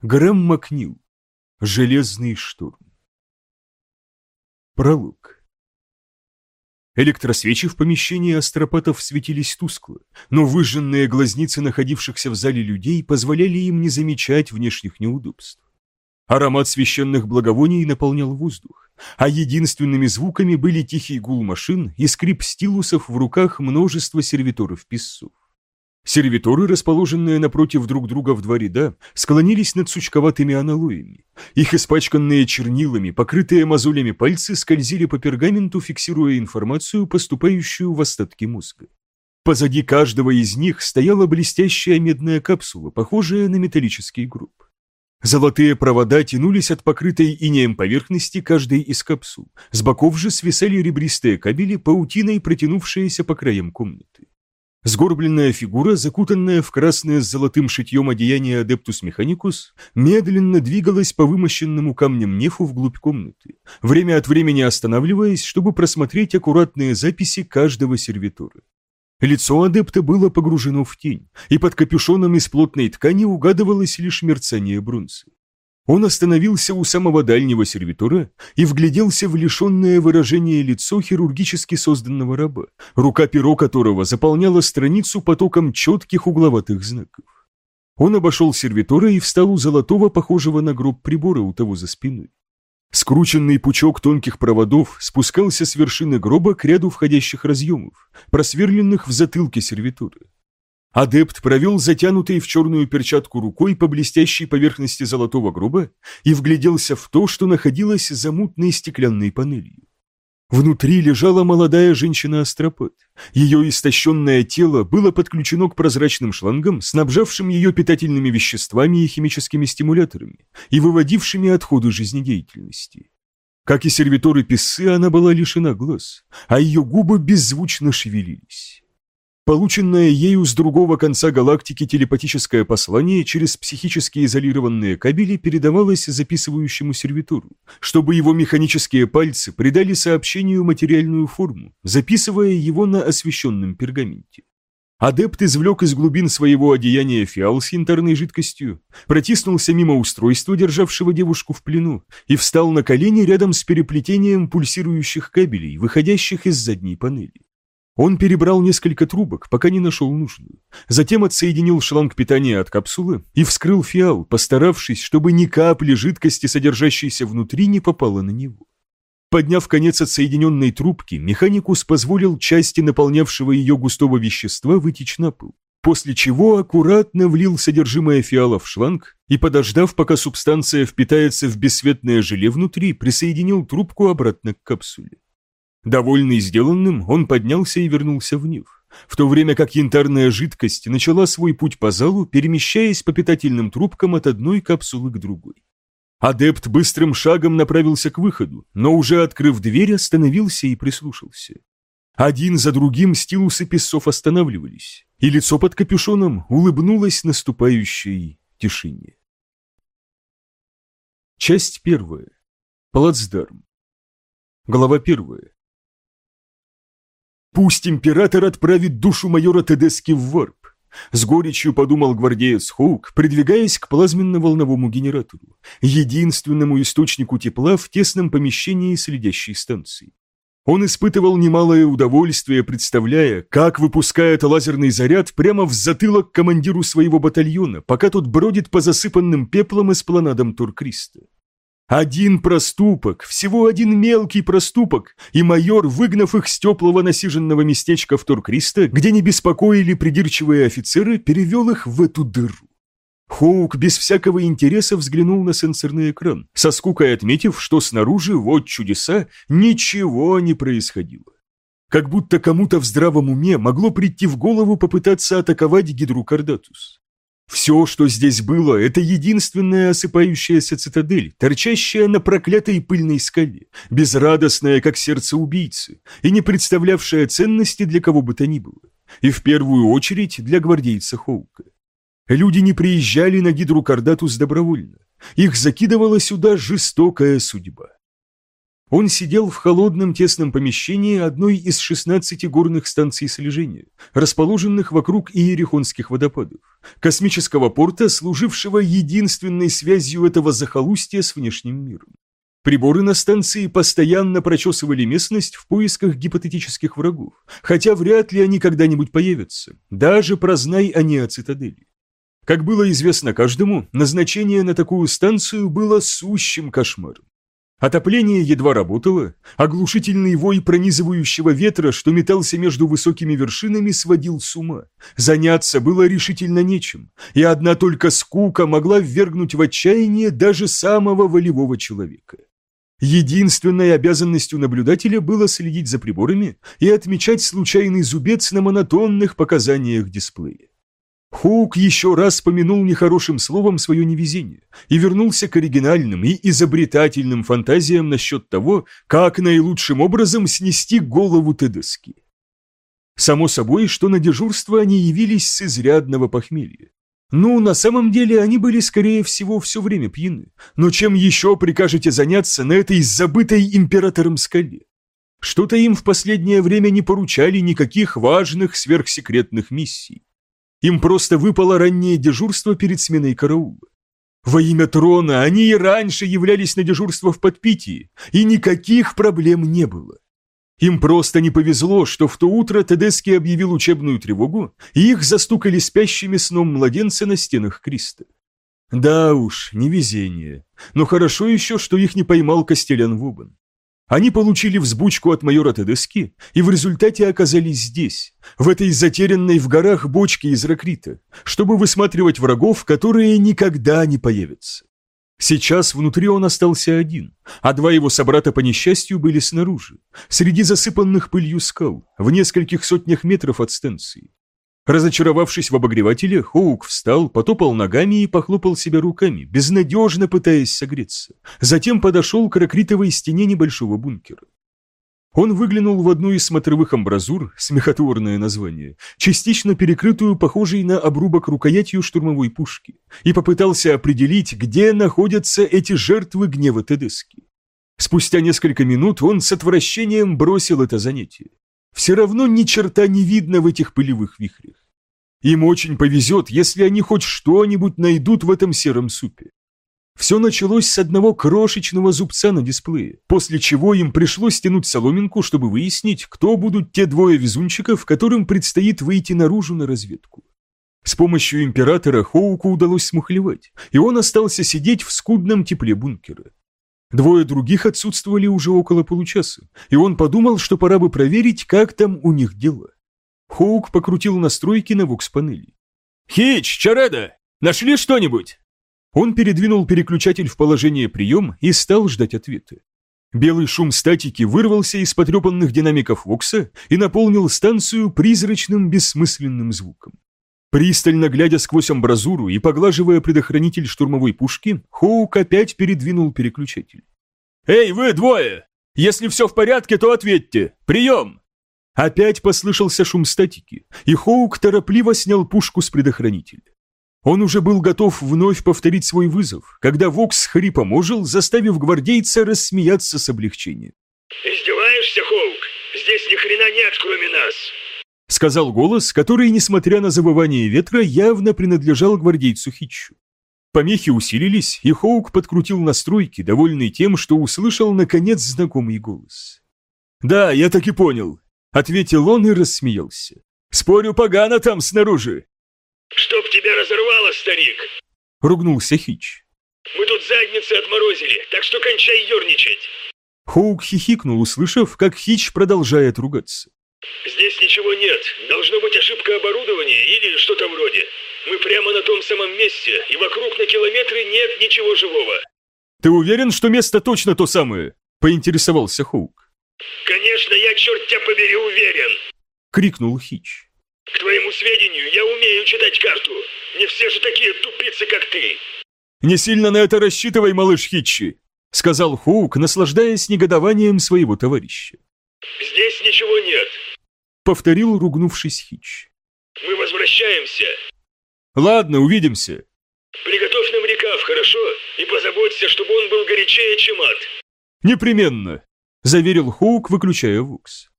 Грэм Макнил. Железный шторм. Пролог. Электросвечи в помещении астропатов светились тускло, но выжженные глазницы находившихся в зале людей позволяли им не замечать внешних неудобств. Аромат священных благовоний наполнял воздух, а единственными звуками были тихий гул машин и скрип стилусов в руках множества сервиторов-писцов. Сервиторы, расположенные напротив друг друга в два ряда, склонились над сучковатыми аналоями. Их испачканные чернилами, покрытые мозолями пальцы скользили по пергаменту, фиксируя информацию, поступающую в остатки мозга. Позади каждого из них стояла блестящая медная капсула, похожая на металлический гроб. Золотые провода тянулись от покрытой инеем поверхности каждой из капсул. С боков же свисали ребристые кабели, паутиной протянувшиеся по краям комнаты. Сгорбленная фигура, закутанная в красное с золотым шитьем одеяние Адептус Механикус, медленно двигалась по вымощенному камнем нефу вглубь комнаты, время от времени останавливаясь, чтобы просмотреть аккуратные записи каждого сервитора. Лицо адепта было погружено в тень, и под капюшоном из плотной ткани угадывалось лишь мерцание бронзы. Он остановился у самого дальнего сервитора и вгляделся в лишенное выражение лицо хирургически созданного раба, рука перо которого заполняла страницу потоком четких угловатых знаков. Он обошел сервитора и встал у золотого, похожего на гроб прибора у того за спиной. Скрученный пучок тонких проводов спускался с вершины гроба к ряду входящих разъемов, просверленных в затылке сервитора. Адепт провел затянутой в черную перчатку рукой по блестящей поверхности золотого гроба и вгляделся в то, что находилось за мутной стеклянной панелью. Внутри лежала молодая женщина-астропод. Ее истощенное тело было подключено к прозрачным шлангам, снабжавшим ее питательными веществами и химическими стимуляторами и выводившими отходы жизнедеятельности. Как и сервиторы Писсы, она была лишена глаз, а ее губы беззвучно шевелились. Полученное ею с другого конца галактики телепатическое послание через психически изолированные кабели передавалось записывающему сервитуру, чтобы его механические пальцы придали сообщению материальную форму, записывая его на освещенном пергаменте. Адепт извлек из глубин своего одеяния фиал с янтарной жидкостью, протиснулся мимо устройства, державшего девушку в плену, и встал на колени рядом с переплетением пульсирующих кабелей, выходящих из задней панели. Он перебрал несколько трубок, пока не нашел нужную. Затем отсоединил шланг питания от капсулы и вскрыл фиал, постаравшись, чтобы ни капли жидкости, содержащейся внутри, не попало на него. Подняв конец отсоединенной трубки, механикус позволил части наполнявшего ее густого вещества вытечь на пол, после чего аккуратно влил содержимое фиала в шланг и, подождав, пока субстанция впитается в бесцветное желе внутри, присоединил трубку обратно к капсуле. Довольный сделанным, он поднялся и вернулся в Нив, в то время как янтарная жидкость начала свой путь по залу, перемещаясь по питательным трубкам от одной капсулы к другой. Адепт быстрым шагом направился к выходу, но уже открыв дверь, остановился и прислушался. Один за другим стилусы песцов останавливались, и лицо под капюшоном улыбнулось наступающей тишине. Часть первая. Плацдарм. Глава первая. Пусть император отправит душу майора Тедески в варп. С горечью подумал гвардеец Хоук, придвигаясь к плазменно-волновому генератору, единственному источнику тепла в тесном помещении следящей станции. Он испытывал немалое удовольствие, представляя, как выпускает лазерный заряд прямо в затылок командиру своего батальона, пока тот бродит по засыпанным пеплом эспланадам Туркриста. Один проступок, всего один мелкий проступок, и майор, выгнав их с теплого насиженного местечка в Торкриста, где не беспокоили придирчивые офицеры, перевел их в эту дыру. Хоук без всякого интереса взглянул на сенсорный экран, со скукой отметив, что снаружи, вот чудеса, ничего не происходило. Как будто кому-то в здравом уме могло прийти в голову попытаться атаковать Гидру Кардатус. Все, что здесь было, это единственная осыпающаяся цитадель, торчащая на проклятой пыльной скале, безрадостная, как сердце убийцы, и не представлявшая ценности для кого бы то ни было, и в первую очередь для гвардейца Хоука. Люди не приезжали на Гидру Кардатус добровольно, их закидывала сюда жестокая судьба. Он сидел в холодном тесном помещении одной из 16 горных станций слежения, расположенных вокруг Иерихонских водопадов, космического порта, служившего единственной связью этого захолустья с внешним миром. Приборы на станции постоянно прочесывали местность в поисках гипотетических врагов, хотя вряд ли они когда-нибудь появятся, даже прознай они о цитадели. Как было известно каждому, назначение на такую станцию было сущим кошмаром. Отопление едва работало, оглушительный вой пронизывающего ветра, что метался между высокими вершинами, сводил с ума. Заняться было решительно нечем, и одна только скука могла ввергнуть в отчаяние даже самого волевого человека. Единственной обязанностью наблюдателя было следить за приборами и отмечать случайный зубец на монотонных показаниях дисплея. Хоук еще раз помянул нехорошим словом свое невезение и вернулся к оригинальным и изобретательным фантазиям насчет того, как наилучшим образом снести голову Тедески. Само собой, что на дежурство они явились с изрядного похмелья. Ну, на самом деле они были, скорее всего, все время пьяны. Но чем еще прикажете заняться на этой забытой императором скале? Что-то им в последнее время не поручали никаких важных сверхсекретных миссий. Им просто выпало раннее дежурство перед сменой караула. Во имя трона они и раньше являлись на дежурство в подпитии, и никаких проблем не было. Им просто не повезло, что в то утро Тедески объявил учебную тревогу, и их застукали спящими сном младенца на стенах Криста. Да уж, невезение. Но хорошо еще, что их не поймал Костелян Вубан. Они получили взбучку от майора Тедески и в результате оказались здесь, в этой затерянной в горах бочке из ракрита, чтобы высматривать врагов, которые никогда не появятся. Сейчас внутри он остался один, а два его собрата по несчастью были снаружи, среди засыпанных пылью скал, в нескольких сотнях метров от станции. Разочаровавшись в обогревателе, Хоук встал, потопал ногами и похлопал себя руками, безнадежно пытаясь согреться. Затем подошел к ракритовой стене небольшого бункера. Он выглянул в одну из смотровых амбразур, смехотворное название, частично перекрытую похожей на обрубок рукоятью штурмовой пушки, и попытался определить, где находятся эти жертвы гнева Тедески. Спустя несколько минут он с отвращением бросил это занятие. Все равно ни черта не видно в этих пылевых вихрях. Им очень повезет, если они хоть что-нибудь найдут в этом сером супе. Все началось с одного крошечного зубца на дисплее, после чего им пришлось тянуть соломинку, чтобы выяснить, кто будут те двое везунчиков, которым предстоит выйти наружу на разведку. С помощью императора Хоуку удалось смухлевать, и он остался сидеть в скудном тепле бункера. Двое других отсутствовали уже около получаса, и он подумал, что пора бы проверить, как там у них дела. Хоук покрутил настройки на вокс-панели. «Хич, Чареда, нашли что-нибудь?» Он передвинул переключатель в положение прием и стал ждать ответа. Белый шум статики вырвался из потрепанных динамиков Вокса и наполнил станцию призрачным бессмысленным звуком. Пристально глядя сквозь амбразуру и поглаживая предохранитель штурмовой пушки, Хоук опять передвинул переключатель. «Эй, вы двое! Если все в порядке, то ответьте! Прием!» Опять послышался шум статики, и Хоук торопливо снял пушку с предохранителя. Он уже был готов вновь повторить свой вызов, когда Вокс хрипом ожил, заставив гвардейца рассмеяться с облегчением. «Издеваешься, Хоук? Здесь ни хрена нет, кроме нас!» — сказал голос, который, несмотря на завывание ветра, явно принадлежал гвардейцу Хитчу. Помехи усилились, и Хоук подкрутил настройки, довольный тем, что услышал, наконец, знакомый голос. «Да, я так и понял», — ответил он и рассмеялся. «Спорю, погано там снаружи». «Чтоб тебя разорвало, старик!» — ругнулся Хитч. «Мы тут задницы отморозили, так что кончай ерничать!» Хоук хихикнул, услышав, как Хитч продолжает ругаться. Здесь ничего нет. Должно быть ошибка оборудования или что-то вроде. Мы прямо на том самом месте, и вокруг на километры нет ничего живого. Ты уверен, что место точно то самое? Поинтересовался Хоук. Конечно, я, черт тебя побери, уверен. Крикнул Хич. К твоему сведению, я умею читать карту. Не все же такие тупицы, как ты. Не сильно на это рассчитывай, малыш Хитчи, сказал Хоук, наслаждаясь негодованием своего товарища. Здесь ничего нет повторил, ругнувшись Хич. «Мы возвращаемся!» «Ладно, увидимся!» «Приготовь нам рекав, хорошо? И позаботься, чтобы он был горячее, чем ад!» «Непременно!» — заверил Хоук, выключая вукс.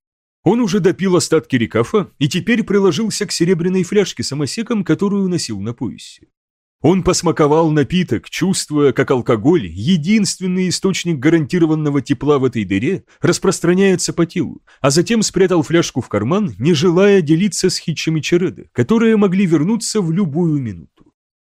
Он уже допил остатки рекафа и теперь приложился к серебряной фляжке самосеком, которую носил на поясе. Он посмаковал напиток, чувствуя, как алкоголь, единственный источник гарантированного тепла в этой дыре, распространяется по телу, а затем спрятал фляжку в карман, не желая делиться с хитчами Череда, которые могли вернуться в любую минуту.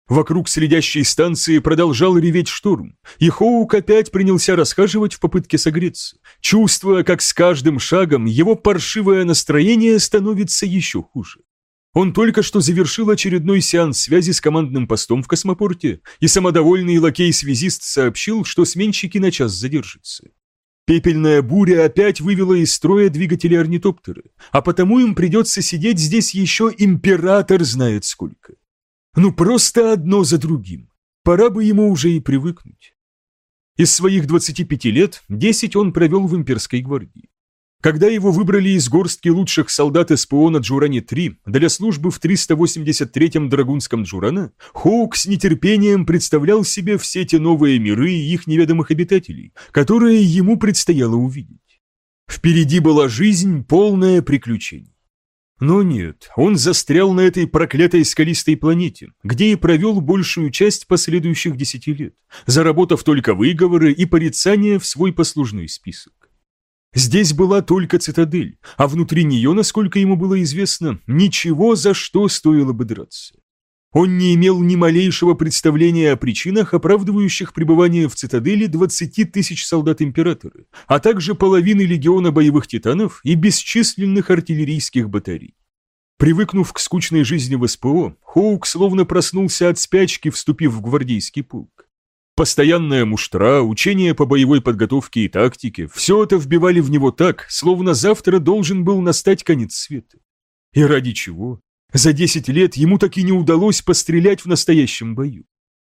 Вокруг следящей станции продолжал реветь шторм, и Хоук опять принялся расхаживать в попытке согреться, чувствуя, как с каждым шагом его паршивое настроение становится еще хуже. Он только что завершил очередной сеанс связи с командным постом в космопорте, и самодовольный лакей-связист сообщил, что сменщики на час задержатся. Пепельная буря опять вывела из строя двигатели орнитоптера, а потому им придется сидеть здесь еще император знает сколько. Ну просто одно за другим. Пора бы ему уже и привыкнуть. Из своих 25 лет 10 он провел в имперской гвардии. Когда его выбрали из горстки лучших солдат СПО на Джуране-3 для службы в 383-м Драгунском Джурана, Хоук с нетерпением представлял себе все те новые миры и их неведомых обитателей, которые ему предстояло увидеть. Впереди была жизнь, полная приключений. Но нет, он застрял на этой проклятой скалистой планете, где и провел большую часть последующих десяти лет, заработав только выговоры и порицания в свой послужной список. Здесь была только цитадель, а внутри нее, насколько ему было известно, ничего, за что стоило бы драться. Он не имел ни малейшего представления о причинах, оправдывающих пребывание в цитадели 20 тысяч солдат Императора, а также половины легиона боевых титанов и бесчисленных артиллерийских батарей. Привыкнув к скучной жизни в СПО, Хоук словно проснулся от спячки, вступив в гвардейский полк. Постоянная муштра, учение по боевой подготовке и тактике – все это вбивали в него так, словно завтра должен был настать конец света. И ради чего? За 10 лет ему так и не удалось пострелять в настоящем бою.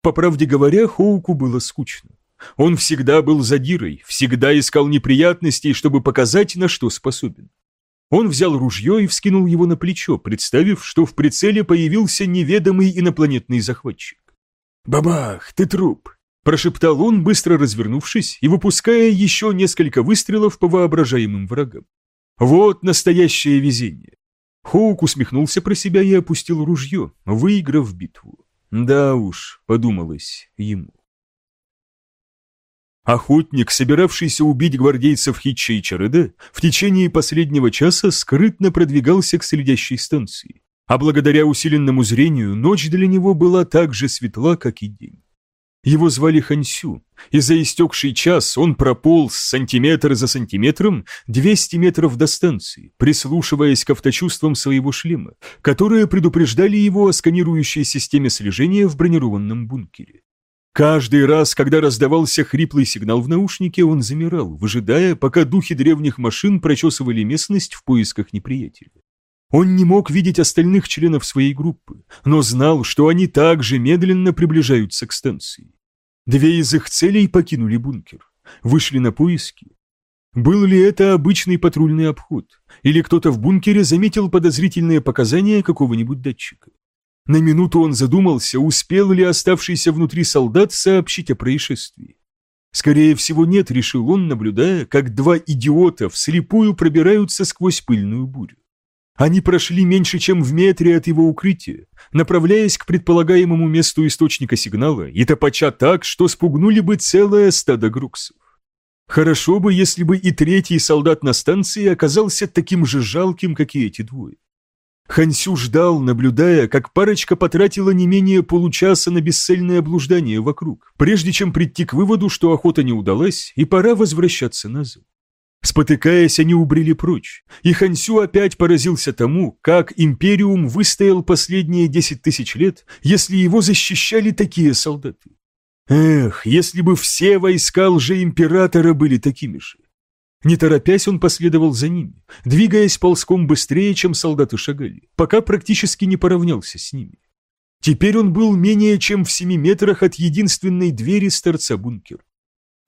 По правде говоря, Хоуку было скучно. Он всегда был задирой, всегда искал неприятностей, чтобы показать, на что способен. Он взял ружье и вскинул его на плечо, представив, что в прицеле появился неведомый инопланетный захватчик. «Бабах, ты труп!» Прошептал он, быстро развернувшись и выпуская еще несколько выстрелов по воображаемым врагам. Вот настоящее везение. Хоук усмехнулся про себя и опустил ружье, выиграв битву. Да уж, подумалось ему. Охотник, собиравшийся убить гвардейцев Хитча и Чареда, в течение последнего часа скрытно продвигался к следящей станции, а благодаря усиленному зрению ночь для него была так же светла, как и день. Его звали Хансю, и за истекший час он прополз сантиметр за сантиметром 200 метров до станции, прислушиваясь к авточувствам своего шлема, которые предупреждали его о сканирующей системе слежения в бронированном бункере. Каждый раз, когда раздавался хриплый сигнал в наушнике, он замирал, выжидая, пока духи древних машин прочесывали местность в поисках неприятеля. Он не мог видеть остальных членов своей группы, но знал, что они также медленно приближаются к станции. Две из их целей покинули бункер, вышли на поиски. Был ли это обычный патрульный обход, или кто-то в бункере заметил подозрительные показания какого-нибудь датчика? На минуту он задумался, успел ли оставшийся внутри солдат сообщить о происшествии. Скорее всего нет, решил он, наблюдая, как два идиота вслепую пробираются сквозь пыльную бурю. Они прошли меньше, чем в метре от его укрытия, направляясь к предполагаемому месту источника сигнала и топача так, что спугнули бы целое стадо груксов. Хорошо бы, если бы и третий солдат на станции оказался таким же жалким, как и эти двое. Хансю ждал, наблюдая, как парочка потратила не менее получаса на бесцельное блуждание вокруг, прежде чем прийти к выводу, что охота не удалась и пора возвращаться назад. Спотыкаясь, они убрели прочь, и Хансю опять поразился тому, как Империум выстоял последние десять тысяч лет, если его защищали такие солдаты. Эх, если бы все войска лже-императора были такими же. Не торопясь, он последовал за ними, двигаясь ползком быстрее, чем солдаты шагали, пока практически не поравнялся с ними. Теперь он был менее чем в семи метрах от единственной двери с торца бункера.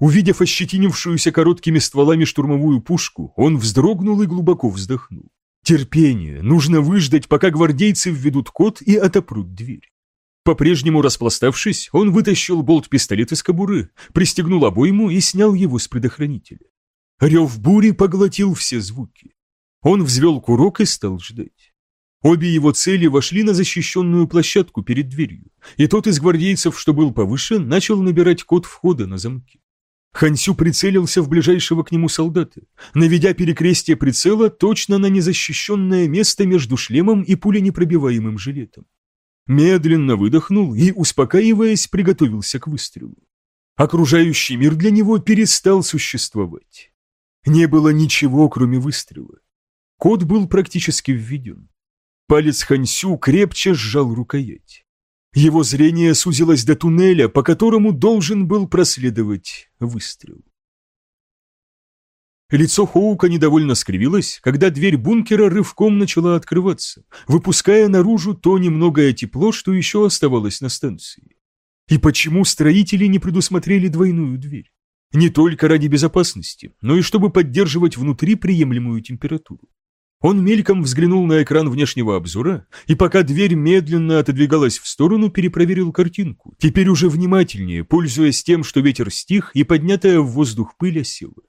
Увидев ощетинившуюся короткими стволами штурмовую пушку, он вздрогнул и глубоко вздохнул. Терпение, нужно выждать, пока гвардейцы введут код и отопрут дверь. По-прежнему распластавшись, он вытащил болт-пистолет из кобуры, пристегнул обойму и снял его с предохранителя. Рев бури поглотил все звуки. Он взвел курок и стал ждать. Обе его цели вошли на защищенную площадку перед дверью, и тот из гвардейцев, что был повыше, начал набирать код входа на замке. Хансю прицелился в ближайшего к нему солдата, наведя перекрестие прицела точно на незащищенное место между шлемом и пуленепробиваемым жилетом. Медленно выдохнул и, успокаиваясь, приготовился к выстрелу. Окружающий мир для него перестал существовать. Не было ничего, кроме выстрела. Код был практически введен. Палец Хансю крепче сжал рукоять. Его зрение сузилось до туннеля, по которому должен был проследовать выстрел. Лицо Хоука недовольно скривилось, когда дверь бункера рывком начала открываться, выпуская наружу то немногое тепло, что еще оставалось на станции. И почему строители не предусмотрели двойную дверь? Не только ради безопасности, но и чтобы поддерживать внутри приемлемую температуру. Он мельком взглянул на экран внешнего обзора, и пока дверь медленно отодвигалась в сторону, перепроверил картинку, теперь уже внимательнее, пользуясь тем, что ветер стих и поднятая в воздух пыль осела.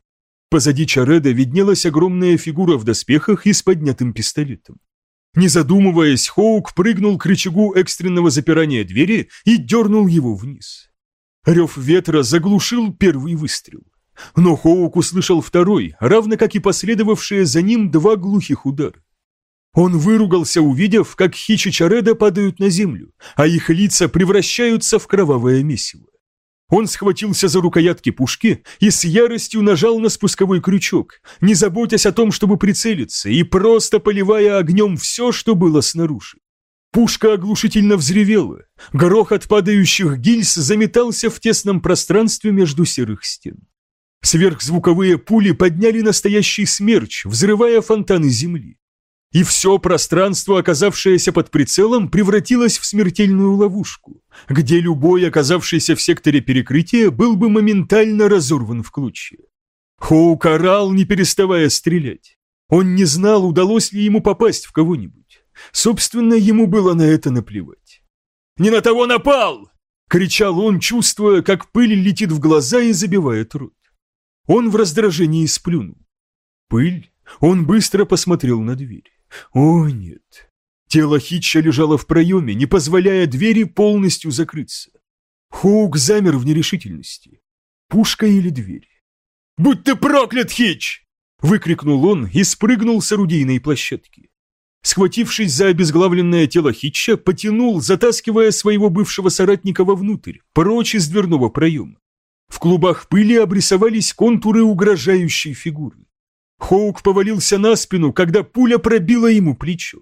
Позади Чареда виднелась огромная фигура в доспехах и с поднятым пистолетом. Не задумываясь, Хоук прыгнул к рычагу экстренного запирания двери и дернул его вниз. Рев ветра заглушил первый выстрел. Но Хоук услышал второй, равно как и последовавшие за ним два глухих удара. Он выругался, увидев, как хичи Чареда падают на землю, а их лица превращаются в кровавое месиво. Он схватился за рукоятки пушки и с яростью нажал на спусковой крючок, не заботясь о том, чтобы прицелиться, и просто поливая огнем все, что было снаружи. Пушка оглушительно взревела, грохот падающих гильз заметался в тесном пространстве между серых стен. Сверхзвуковые пули подняли настоящий смерч, взрывая фонтаны земли. И все пространство, оказавшееся под прицелом, превратилось в смертельную ловушку, где любой, оказавшийся в секторе перекрытия, был бы моментально разорван в клочья. Хоук орал, не переставая стрелять. Он не знал, удалось ли ему попасть в кого-нибудь. Собственно, ему было на это наплевать. «Не на того напал!» — кричал он, чувствуя, как пыль летит в глаза и забивает рот. Он в раздражении сплюнул. Пыль? Он быстро посмотрел на дверь. О, нет. Тело Хитча лежало в проеме, не позволяя двери полностью закрыться. Хоук замер в нерешительности. Пушка или дверь? «Будь ты проклят, Хитч!» Выкрикнул он и спрыгнул с орудийной площадки. Схватившись за обезглавленное тело Хитча, потянул, затаскивая своего бывшего соратника вовнутрь, прочь из дверного проема. В клубах пыли обрисовались контуры угрожающей фигуры. Хоук повалился на спину, когда пуля пробила ему плечо.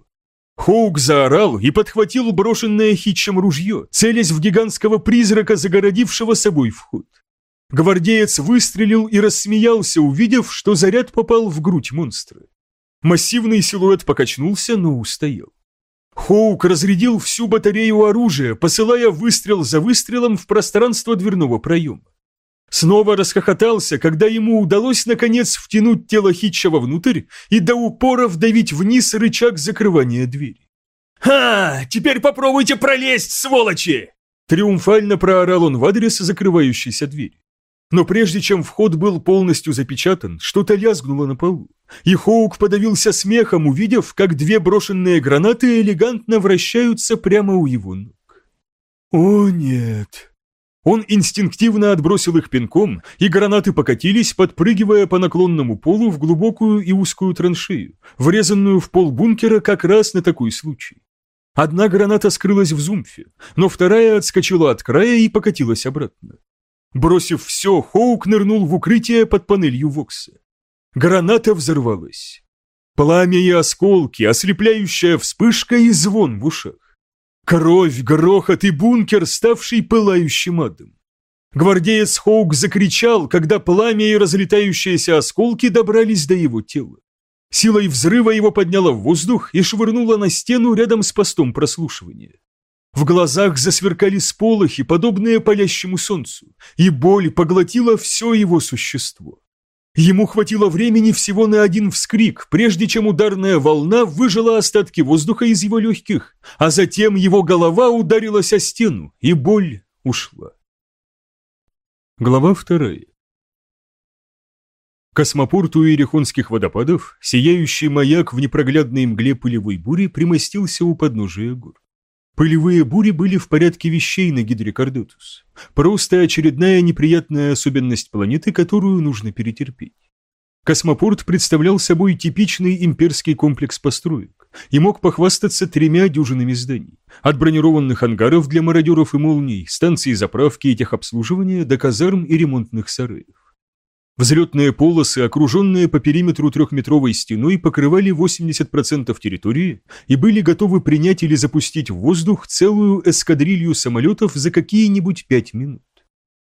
Хоук заорал и подхватил брошенное Хитчем ружье, целясь в гигантского призрака, загородившего собой вход. Гвардеец выстрелил и рассмеялся, увидев, что заряд попал в грудь монстра. Массивный силуэт покачнулся, но устоял. Хоук разрядил всю батарею оружия, посылая выстрел за выстрелом в пространство дверного проема. Снова расхохотался, когда ему удалось наконец втянуть тело Хитча внутрь и до упора вдавить вниз рычаг закрывания двери. «Ха! Теперь попробуйте пролезть, сволочи!» Триумфально проорал он в адрес закрывающейся двери. Но прежде чем вход был полностью запечатан, что-то лязгнуло на полу, и Хоук подавился смехом, увидев, как две брошенные гранаты элегантно вращаются прямо у его ног. «О нет!» Он инстинктивно отбросил их пинком, и гранаты покатились, подпрыгивая по наклонному полу в глубокую и узкую траншею, врезанную в пол бункера как раз на такой случай. Одна граната скрылась в зумфе, но вторая отскочила от края и покатилась обратно. Бросив все, Хоук нырнул в укрытие под панелью Вокса. Граната взорвалась. Пламя и осколки, ослепляющая вспышка и звон в ушах. Кровь, грохот и бункер, ставший пылающим адом. Гвардеец Хоук закричал, когда пламя и разлетающиеся осколки добрались до его тела. Силой взрыва его подняло в воздух и швырнуло на стену рядом с постом прослушивания. В глазах засверкали сполохи, подобные палящему солнцу, и боль поглотила все его существо. Ему хватило времени всего на один вскрик, прежде чем ударная волна выжила остатки воздуха из его легких, а затем его голова ударилась о стену, и боль ушла. Глава вторая. Космопорт у Иерихонских водопадов, сияющий маяк в непроглядной мгле пылевой бури, примостился у подножия гор. Пылевые бури были в порядке вещей на Гидрикардотус. Просто очередная неприятная особенность планеты, которую нужно перетерпеть. Космопорт представлял собой типичный имперский комплекс построек и мог похвастаться тремя дюжинами зданий. От бронированных ангаров для мародеров и молний, станций заправки и техобслуживания до казарм и ремонтных сараев. Взлетные полосы, окруженные по периметру трехметровой стеной, покрывали 80% территории и были готовы принять или запустить в воздух целую эскадрилью самолетов за какие-нибудь пять минут.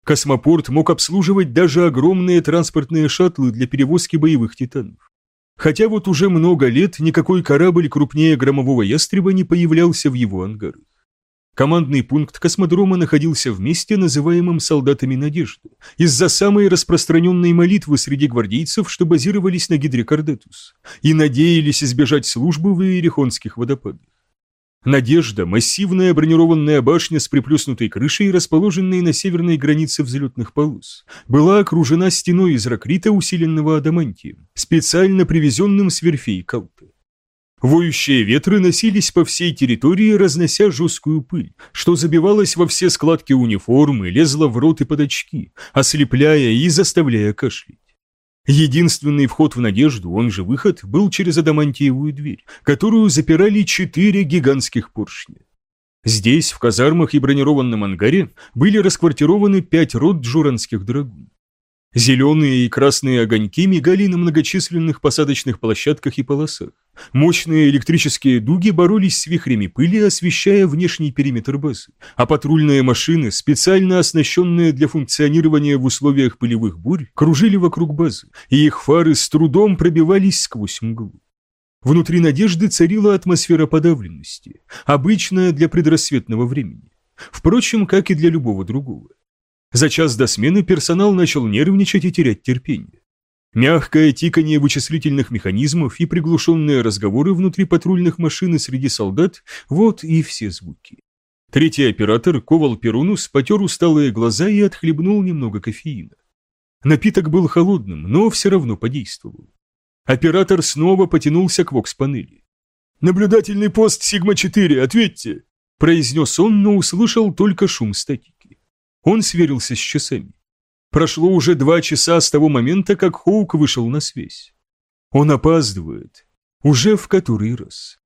Космопорт мог обслуживать даже огромные транспортные шаттлы для перевозки боевых титанов. Хотя вот уже много лет никакой корабль крупнее громового ястреба не появлялся в его ангарах. Командный пункт космодрома находился в месте, называемом «Солдатами надежды», из-за самой распространенной молитвы среди гвардейцев, что базировались на Гидрикардетус, и надеялись избежать службы в Иерихонских водопадах. Надежда – массивная бронированная башня с приплюснутой крышей, расположенной на северной границе взлетных полос, была окружена стеной из ракрита, усиленного адамантием, специально привезенным с верфей Калты. Воющие ветры носились по всей территории, разнося жесткую пыль, что забивалось во все складки униформы, лезло в рот и под очки, ослепляя и заставляя кашлять. Единственный вход в надежду, он же выход, был через адамантиевую дверь, которую запирали четыре гигантских поршня. Здесь, в казармах и бронированном ангаре, были расквартированы пять рот джуранских драгун. Зеленые и красные огоньки мигали на многочисленных посадочных площадках и полосах. Мощные электрические дуги боролись с вихрями пыли, освещая внешний периметр базы, а патрульные машины, специально оснащенные для функционирования в условиях пылевых бурь, кружили вокруг базы, и их фары с трудом пробивались сквозь мглу. Внутри надежды царила атмосфера подавленности, обычная для предрассветного времени. Впрочем, как и для любого другого. За час до смены персонал начал нервничать и терять терпение. Мягкое тиканье вычислительных механизмов и приглушенные разговоры внутри патрульных машин и среди солдат – вот и все звуки. Третий оператор, Ковал Перунус, потер усталые глаза и отхлебнул немного кофеина. Напиток был холодным, но все равно подействовал. Оператор снова потянулся к вокс-панели. «Наблюдательный пост Сигма-4, ответьте!» произнес он, но услышал только шум статики. Он сверился с часами. Прошло уже два часа с того момента, как Хоук вышел на связь. Он опаздывает. Уже в который раз.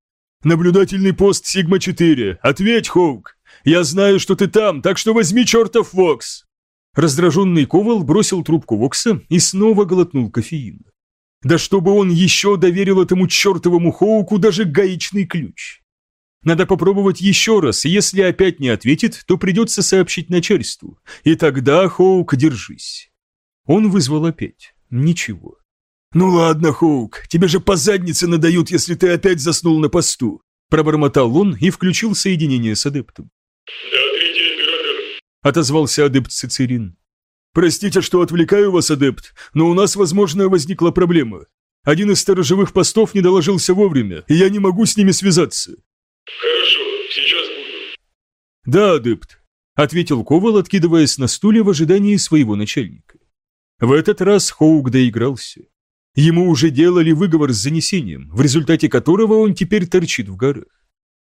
«Наблюдательный пост Сигма-4. Ответь, Хоук! Я знаю, что ты там, так что возьми чертов вокс!» Раздраженный Ковал бросил трубку Вокса и снова глотнул кофеин. Да чтобы он еще доверил этому чертовому Хоуку даже гаечный ключ. Надо попробовать еще раз, и если опять не ответит, то придется сообщить начальству. И тогда, Хоук, держись. Он вызвал опять. Ничего. «Ну ладно, Хоук, тебе же по заднице надают, если ты опять заснул на посту», пробормотал он и включил соединение с адептом. «Да, третий император», — отозвался адепт Цицерин. «Простите, что отвлекаю вас, адепт, но у нас, возможно, возникла проблема. Один из сторожевых постов не доложился вовремя, и я не могу с ними связаться. «Хорошо, сейчас буду». «Да, адепт», — ответил Ковал, откидываясь на стуле в ожидании своего начальника. В этот раз Хоук доигрался. Ему уже делали выговор с занесением, в результате которого он теперь торчит в горах.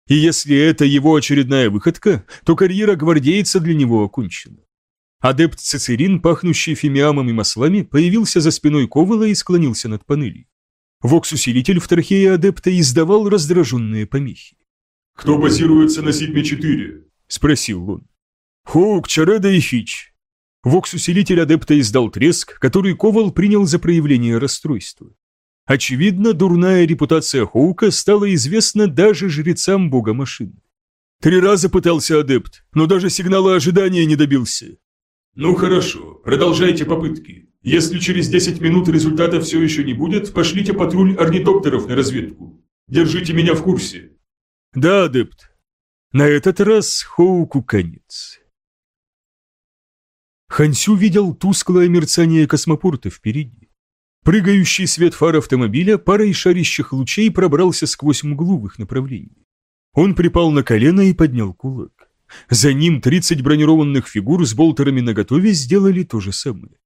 И если это его очередная выходка, то карьера гвардейца для него окончена. Адепт Цицерин, пахнущий фимиамом и маслами, появился за спиной Ковала и склонился над панелью. Вокс-усилитель в трахее адепта издавал раздраженные помехи. «Кто базируется на Сигме-4?» – спросил он. «Хоук, Чареда и Хич». Вокс-усилитель адепта издал треск, который Ковал принял за проявление расстройства. Очевидно, дурная репутация Хоука стала известна даже жрецам бога машины. Три раза пытался адепт, но даже сигнала ожидания не добился. «Ну хорошо, продолжайте попытки. Если через 10 минут результата все еще не будет, пошлите патруль орнитоптеров на разведку. Держите меня в курсе». Да, адепт. На этот раз Хоуку конец. Хансю видел тусклое мерцание космопорта впереди. Прыгающий свет фар автомобиля парой шарящих лучей пробрался сквозь мглу в их направлении. Он припал на колено и поднял кулак. За ним 30 бронированных фигур с болтерами наготове сделали то же самое.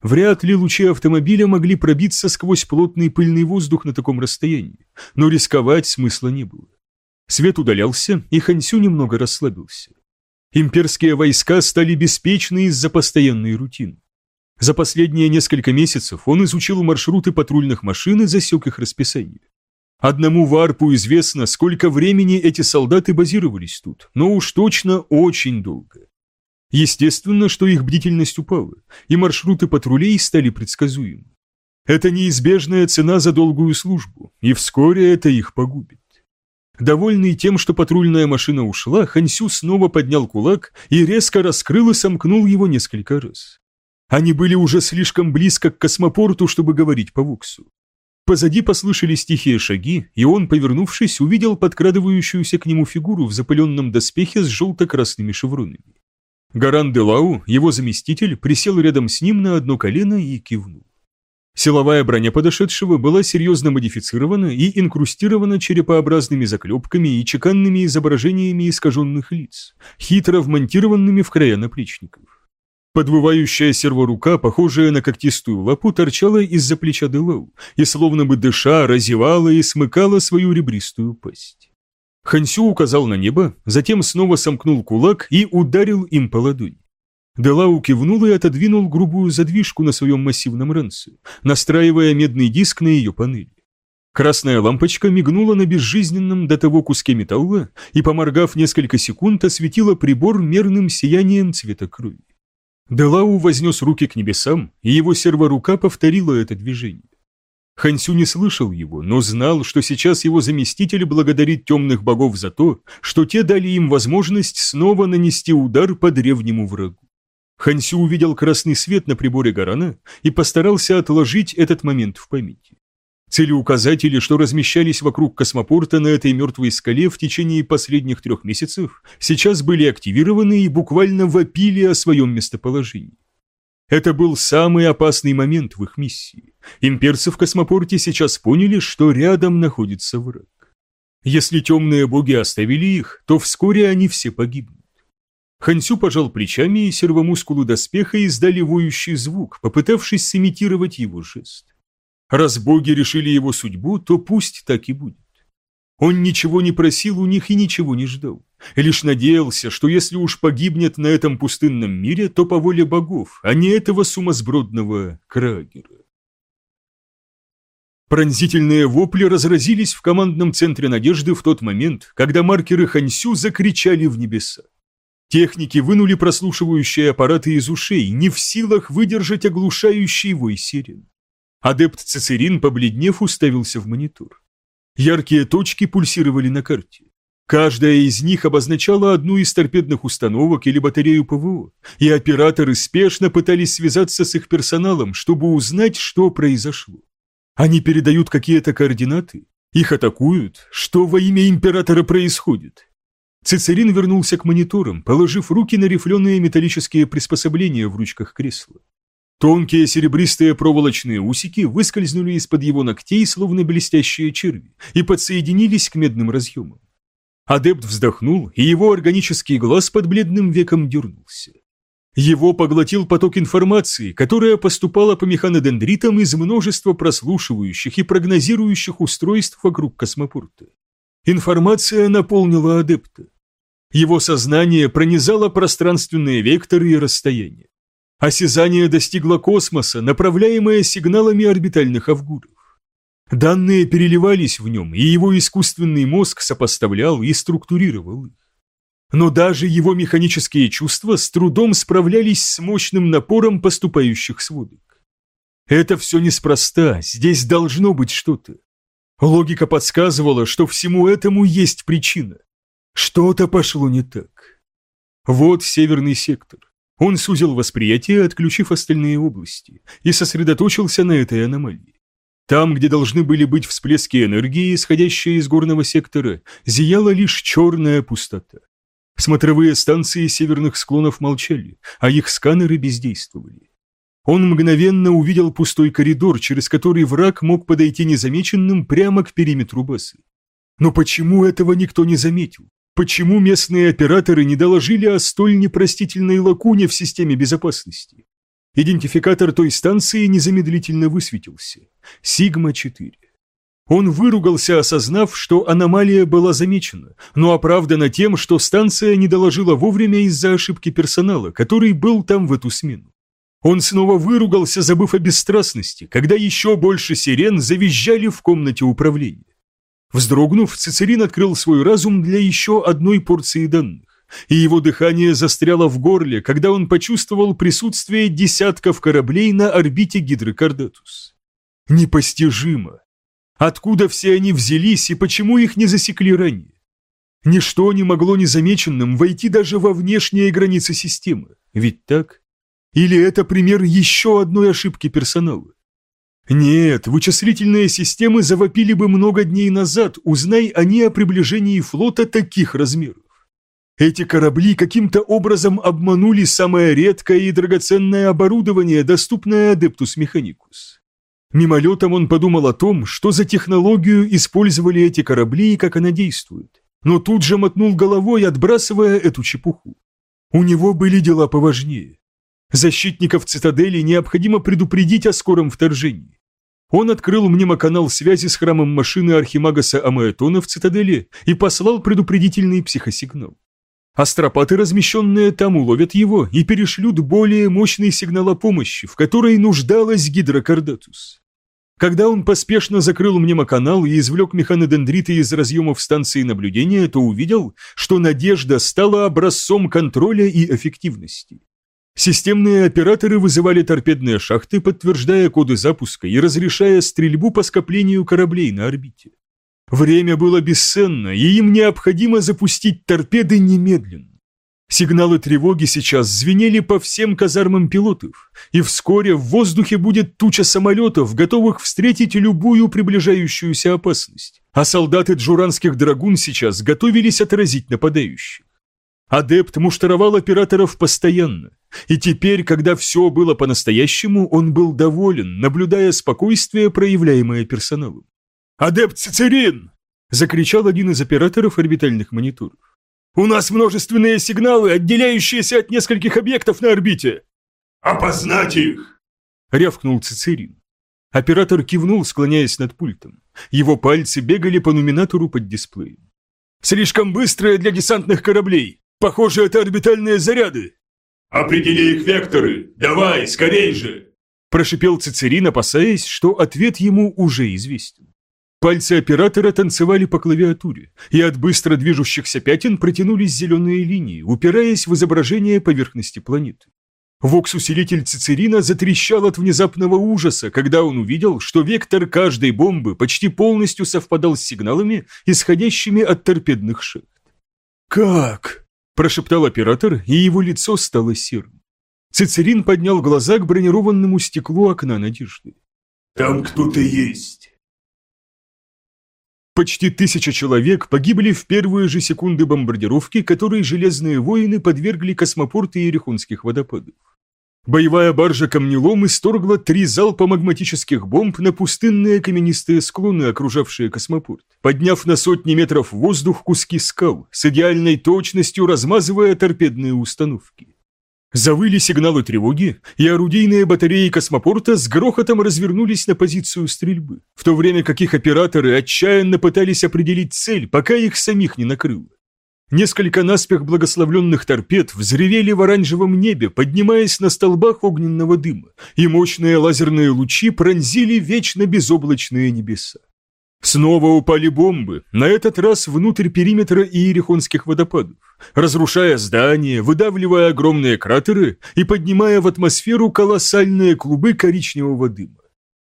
Вряд ли лучи автомобиля могли пробиться сквозь плотный пыльный воздух на таком расстоянии, но рисковать смысла не было. Свет удалялся, и Хансю немного расслабился. Имперские войска стали беспечны из-за постоянной рутины. За последние несколько месяцев он изучил маршруты патрульных машин и засек их расписание. Одному Варпу известно, сколько времени эти солдаты базировались тут, но уж точно очень долго. Естественно, что их бдительность упала, и маршруты патрулей стали предсказуемы. Это неизбежная цена за долгую службу, и вскоре это их погубит. Довольный тем, что патрульная машина ушла, Хансю снова поднял кулак и резко раскрыл и сомкнул его несколько раз. Они были уже слишком близко к космопорту, чтобы говорить по Вуксу. Позади послышались тихие шаги, и он, повернувшись, увидел подкрадывающуюся к нему фигуру в запыленном доспехе с желто-красными шевронами. Гаран Делау, его заместитель, присел рядом с ним на одно колено и кивнул. Силовая броня подошедшего была серьезно модифицирована и инкрустирована черепообразными заклепками и чеканными изображениями искаженных лиц, хитро вмонтированными в края наплечников. Подвывающая серворука, похожая на когтистую лапу, торчала из-за плеча Делау и, словно бы дыша, разевала и смыкала свою ребристую пасть. Хансю указал на небо, затем снова сомкнул кулак и ударил им по ладони. Делау кивнул и отодвинул грубую задвижку на своем массивном ранце, настраивая медный диск на ее панели. Красная лампочка мигнула на безжизненном до того куске металла и, поморгав несколько секунд, осветила прибор мерным сиянием цвета крови. Делау вознес руки к небесам, и его серворука повторила это движение. Хансю не слышал его, но знал, что сейчас его заместитель благодарит темных богов за то, что те дали им возможность снова нанести удар по древнему врагу. Хансю увидел красный свет на приборе Гарана и постарался отложить этот момент в памяти. Целеуказатели, что размещались вокруг космопорта на этой мертвой скале в течение последних трех месяцев, сейчас были активированы и буквально вопили о своем местоположении. Это был самый опасный момент в их миссии. Имперцы в космопорте сейчас поняли, что рядом находится враг. Если темные боги оставили их, то вскоре они все погибнут. Хансю пожал плечами, и сервомускулы доспеха издали воющий звук, попытавшись сымитировать его жест. Раз боги решили его судьбу, то пусть так и будет. Он ничего не просил у них и ничего не ждал. Лишь надеялся, что если уж погибнет на этом пустынном мире, то по воле богов, а не этого сумасбродного крагера. Пронзительные вопли разразились в командном центре надежды в тот момент, когда маркеры Хансю закричали в небеса. Техники вынули прослушивающие аппараты из ушей, не в силах выдержать оглушающий вой сирен. Адепт Цицерин, побледнев, уставился в монитор. Яркие точки пульсировали на карте. Каждая из них обозначала одну из торпедных установок или батарею ПВО, и операторы спешно пытались связаться с их персоналом, чтобы узнать, что произошло. Они передают какие-то координаты, их атакуют, что во имя императора происходит. Цицерин вернулся к мониторам, положив руки на рифленые металлические приспособления в ручках кресла. Тонкие серебристые проволочные усики выскользнули из-под его ногтей, словно блестящие черви, и подсоединились к медным разъемам. Адепт вздохнул, и его органический глаз под бледным веком дернулся. Его поглотил поток информации, которая поступала по механодендритам из множества прослушивающих и прогнозирующих устройств вокруг космопорта. Информация наполнила адепта. Его сознание пронизало пространственные векторы и расстояния. Осязание достигло космоса, направляемое сигналами орбитальных авгуров. Данные переливались в нем, и его искусственный мозг сопоставлял и структурировал их. Но даже его механические чувства с трудом справлялись с мощным напором поступающих сводок. Это все неспроста, здесь должно быть что-то. Логика подсказывала, что всему этому есть причина. Что-то пошло не так. Вот северный сектор. Он сузил восприятие, отключив остальные области, и сосредоточился на этой аномалии. Там, где должны были быть всплески энергии, исходящие из горного сектора, зияла лишь черная пустота. Смотровые станции северных склонов молчали, а их сканеры бездействовали. Он мгновенно увидел пустой коридор, через который враг мог подойти незамеченным прямо к периметру базы. Но почему этого никто не заметил? Почему местные операторы не доложили о столь непростительной лакуне в системе безопасности? Идентификатор той станции незамедлительно высветился. Сигма-4. Он выругался, осознав, что аномалия была замечена, но оправдана тем, что станция не доложила вовремя из-за ошибки персонала, который был там в эту смену. Он снова выругался, забыв о бесстрастности, когда еще больше сирен завизжали в комнате управления. Вздрогнув, Цицерин открыл свой разум для еще одной порции данных, и его дыхание застряло в горле, когда он почувствовал присутствие десятков кораблей на орбите Гидрокардатус. Непостижимо. Откуда все они взялись и почему их не засекли ранее? Ничто не могло незамеченным войти даже во внешние границы системы, ведь так? Или это пример еще одной ошибки персонала? Нет, вычислительные системы завопили бы много дней назад, узнай они о приближении флота таких размеров. Эти корабли каким-то образом обманули самое редкое и драгоценное оборудование, доступное Адептус Механикус. Мимолетом он подумал о том, что за технологию использовали эти корабли и как она действует, но тут же мотнул головой, отбрасывая эту чепуху. У него были дела поважнее. Защитников цитадели необходимо предупредить о скором вторжении. Он открыл мнемоканал связи с храмом машины Архимагаса Амаэтона в цитадели и послал предупредительный психосигнал. Астропаты, размещенные там, уловят его и перешлют более мощный сигнал о помощи, в которой нуждалась Гидрокардатус. Когда он поспешно закрыл мнемоканал и извлек механодендриты из разъемов станции наблюдения, то увидел, что надежда стала образцом контроля и эффективности. Системные операторы вызывали торпедные шахты, подтверждая коды запуска и разрешая стрельбу по скоплению кораблей на орбите. Время было бесценно, и им необходимо запустить торпеды немедленно. Сигналы тревоги сейчас звенели по всем казармам пилотов, и вскоре в воздухе будет туча самолетов, готовых встретить любую приближающуюся опасность, а солдаты джуранских драгун сейчас готовились отразить нападающих. Адепт муштровал операторов постоянно, и теперь, когда все было по-настоящему, он был доволен, наблюдая спокойствие, проявляемое персоналом. «Адепт Цицерин!» – закричал один из операторов орбитальных мониторов. «У нас множественные сигналы, отделяющиеся от нескольких объектов на орбите!» «Опознать их!» – рявкнул Цицерин. Оператор кивнул, склоняясь над пультом. Его пальцы бегали по нуминатору под дисплеем. «Слишком быстрые для десантных кораблей! Похоже, это орбитальные заряды!» «Определи их векторы! Давай, скорей же!» Прошипел Цицерин, опасаясь, что ответ ему уже известен. Пальцы оператора танцевали по клавиатуре, и от быстро движущихся пятен протянулись зеленые линии, упираясь в изображение поверхности планеты. Вокс-усилитель Цицерина затрещал от внезапного ужаса, когда он увидел, что вектор каждой бомбы почти полностью совпадал с сигналами, исходящими от торпедных шахт. «Как?» Прошептал оператор, и его лицо стало серым. Цицерин поднял глаза к бронированному стеклу окна надежды. «Там кто-то есть». Почти тысяча человек погибли в первые же секунды бомбардировки, которые железные воины подвергли космопорты Ерехонских водопадов. Боевая баржа камнелом исторгла три залпа магматических бомб на пустынные каменистые склоны, окружавшие космопорт, подняв на сотни метров в воздух куски скал, с идеальной точностью размазывая торпедные установки. Завыли сигналы тревоги, и орудийные батареи космопорта с грохотом развернулись на позицию стрельбы, в то время как их операторы отчаянно пытались определить цель, пока их самих не накрыло. Несколько наспех благословленных торпед взревели в оранжевом небе, поднимаясь на столбах огненного дыма, и мощные лазерные лучи пронзили вечно безоблачные небеса. Снова упали бомбы, на этот раз внутрь периметра Иерихонских водопадов, разрушая здания, выдавливая огромные кратеры и поднимая в атмосферу колоссальные клубы коричневого дыма.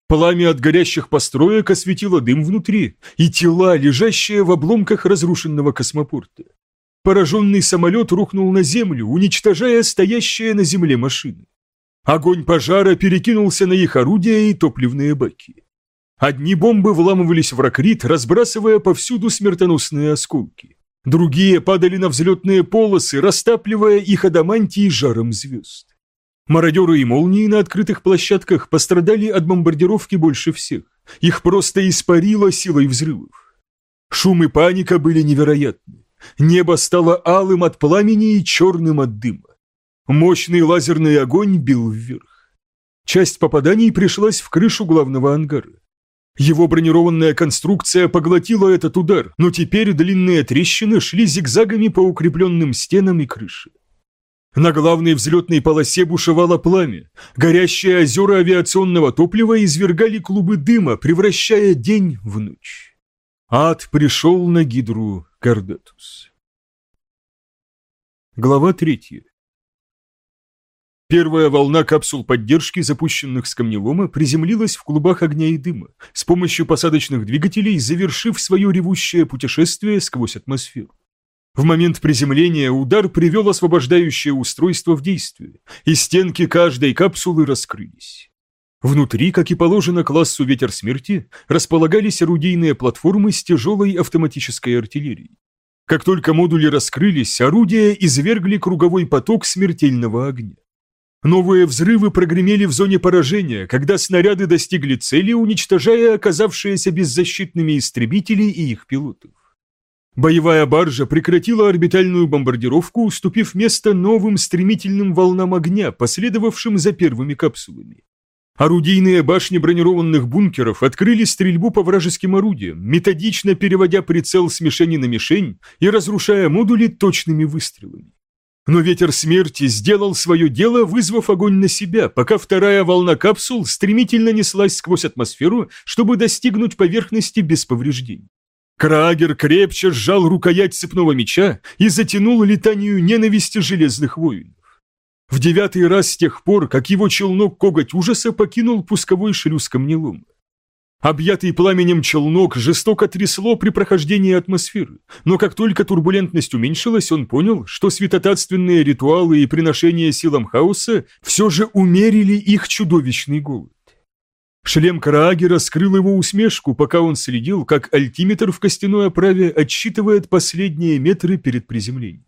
Пламя от горящих построек осветило дым внутри и тела, лежащие в обломках разрушенного космопорта. Пораженный самолет рухнул на землю, уничтожая стоящие на земле машины. Огонь пожара перекинулся на их орудия и топливные баки. Одни бомбы вламывались в ракрит, разбрасывая повсюду смертоносные осколки. Другие падали на взлетные полосы, растапливая их адамантии жаром звезд. Мародеры и молнии на открытых площадках пострадали от бомбардировки больше всех. Их просто испарило силой взрывов. Шум и паника были невероятны. Небо стало алым от пламени и черным от дыма. Мощный лазерный огонь бил вверх. Часть попаданий пришлась в крышу главного ангара. Его бронированная конструкция поглотила этот удар, но теперь длинные трещины шли зигзагами по укрепленным стенам и крыше. На главной взлетной полосе бушевало пламя. Горящие озера авиационного топлива извергали клубы дыма, превращая день в ночь. Ад пришел на гидру Кардатус. Глава третья. Первая волна капсул поддержки, запущенных с камнелома, приземлилась в клубах огня и дыма, с помощью посадочных двигателей завершив свое ревущее путешествие сквозь атмосферу. В момент приземления удар привел освобождающее устройство в действие, и стенки каждой капсулы раскрылись. Внутри, как и положено классу «Ветер смерти», располагались орудийные платформы с тяжелой автоматической артиллерией. Как только модули раскрылись, орудия извергли круговой поток смертельного огня. Новые взрывы прогремели в зоне поражения, когда снаряды достигли цели, уничтожая оказавшиеся беззащитными истребители и их пилотов. Боевая баржа прекратила орбитальную бомбардировку, уступив место новым стремительным волнам огня, последовавшим за первыми капсулами. Орудийные башни бронированных бункеров открыли стрельбу по вражеским орудиям, методично переводя прицел с мишени на мишень и разрушая модули точными выстрелами. Но ветер смерти сделал свое дело, вызвав огонь на себя, пока вторая волна капсул стремительно неслась сквозь атмосферу, чтобы достигнуть поверхности без повреждений. Крагер крепче сжал рукоять цепного меча и затянул летанию ненависти железных воинов. В девятый раз с тех пор, как его челнок коготь ужаса покинул пусковой шлюз камнелома. Объятый пламенем челнок жестоко трясло при прохождении атмосферы, но как только турбулентность уменьшилась, он понял, что святотатственные ритуалы и приношения силам хаоса все же умерили их чудовищный голод. Шлем Караагера скрыл его усмешку, пока он следил, как альтиметр в костяной оправе отсчитывает последние метры перед приземлением.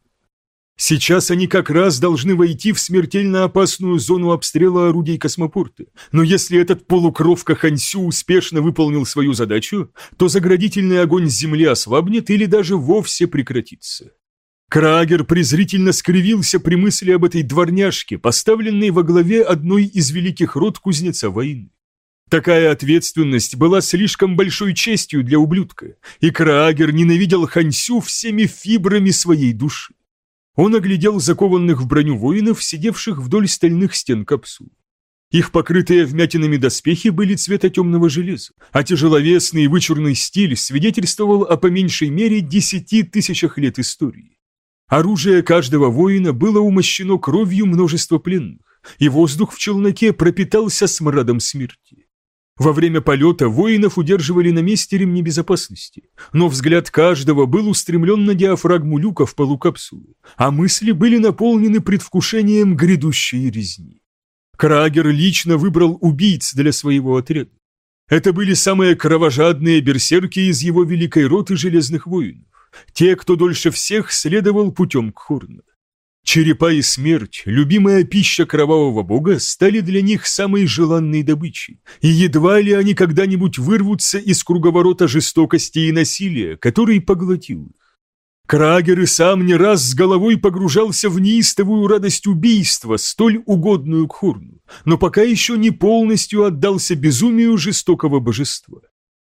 Сейчас они как раз должны войти в смертельно опасную зону обстрела орудий космопорта. Но если этот полукровка Хансю успешно выполнил свою задачу, то заградительный огонь с земли ослабнет или даже вовсе прекратится. Крагер презрительно скривился при мысли об этой дворняжке, поставленной во главе одной из великих род кузнеца войны. Такая ответственность была слишком большой честью для ублюдка, и Краагер ненавидел Хансю всеми фибрами своей души. Он оглядел закованных в броню воинов, сидевших вдоль стальных стен капсул. Их покрытые вмятинами доспехи были цвета темного железа, а тяжеловесный и вычурный стиль свидетельствовал о по меньшей мере десяти тысячах лет истории. Оружие каждого воина было умощено кровью множества пленных, и воздух в челноке пропитался смрадом смерти. Во время полета воинов удерживали на месте ремни безопасности, но взгляд каждого был устремлен на диафрагму люка в полу капсулы, а мысли были наполнены предвкушением грядущей резни. Крагер лично выбрал убийц для своего отряда. Это были самые кровожадные берсерки из его великой роты железных воинов, те, кто дольше всех следовал путем к Хорна. Черепа и смерть, любимая пища кровавого бога, стали для них самой желанной добычей, и едва ли они когда-нибудь вырвутся из круговорота жестокости и насилия, который поглотил их. Крагер и сам не раз с головой погружался в неистовую радость убийства, столь угодную к Хорну, но пока еще не полностью отдался безумию жестокого божества.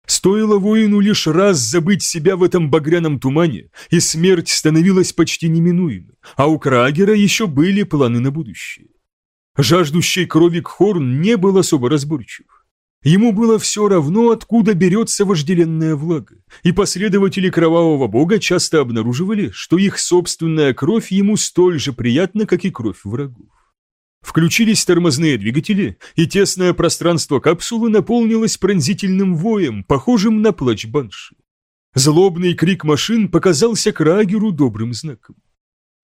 Стоило воину лишь раз забыть себя в этом багряном тумане, и смерть становилась почти неминуемой, а у Крагера еще были планы на будущее. Жаждущий крови Кхорн не был особо разборчив. Ему было все равно, откуда берется вожделенная влага, и последователи кровавого бога часто обнаруживали, что их собственная кровь ему столь же приятна, как и кровь врагов. Включились тормозные двигатели, и тесное пространство капсулы наполнилось пронзительным воем, похожим на плач банши. Злобный крик машин показался Крагеру добрым знаком.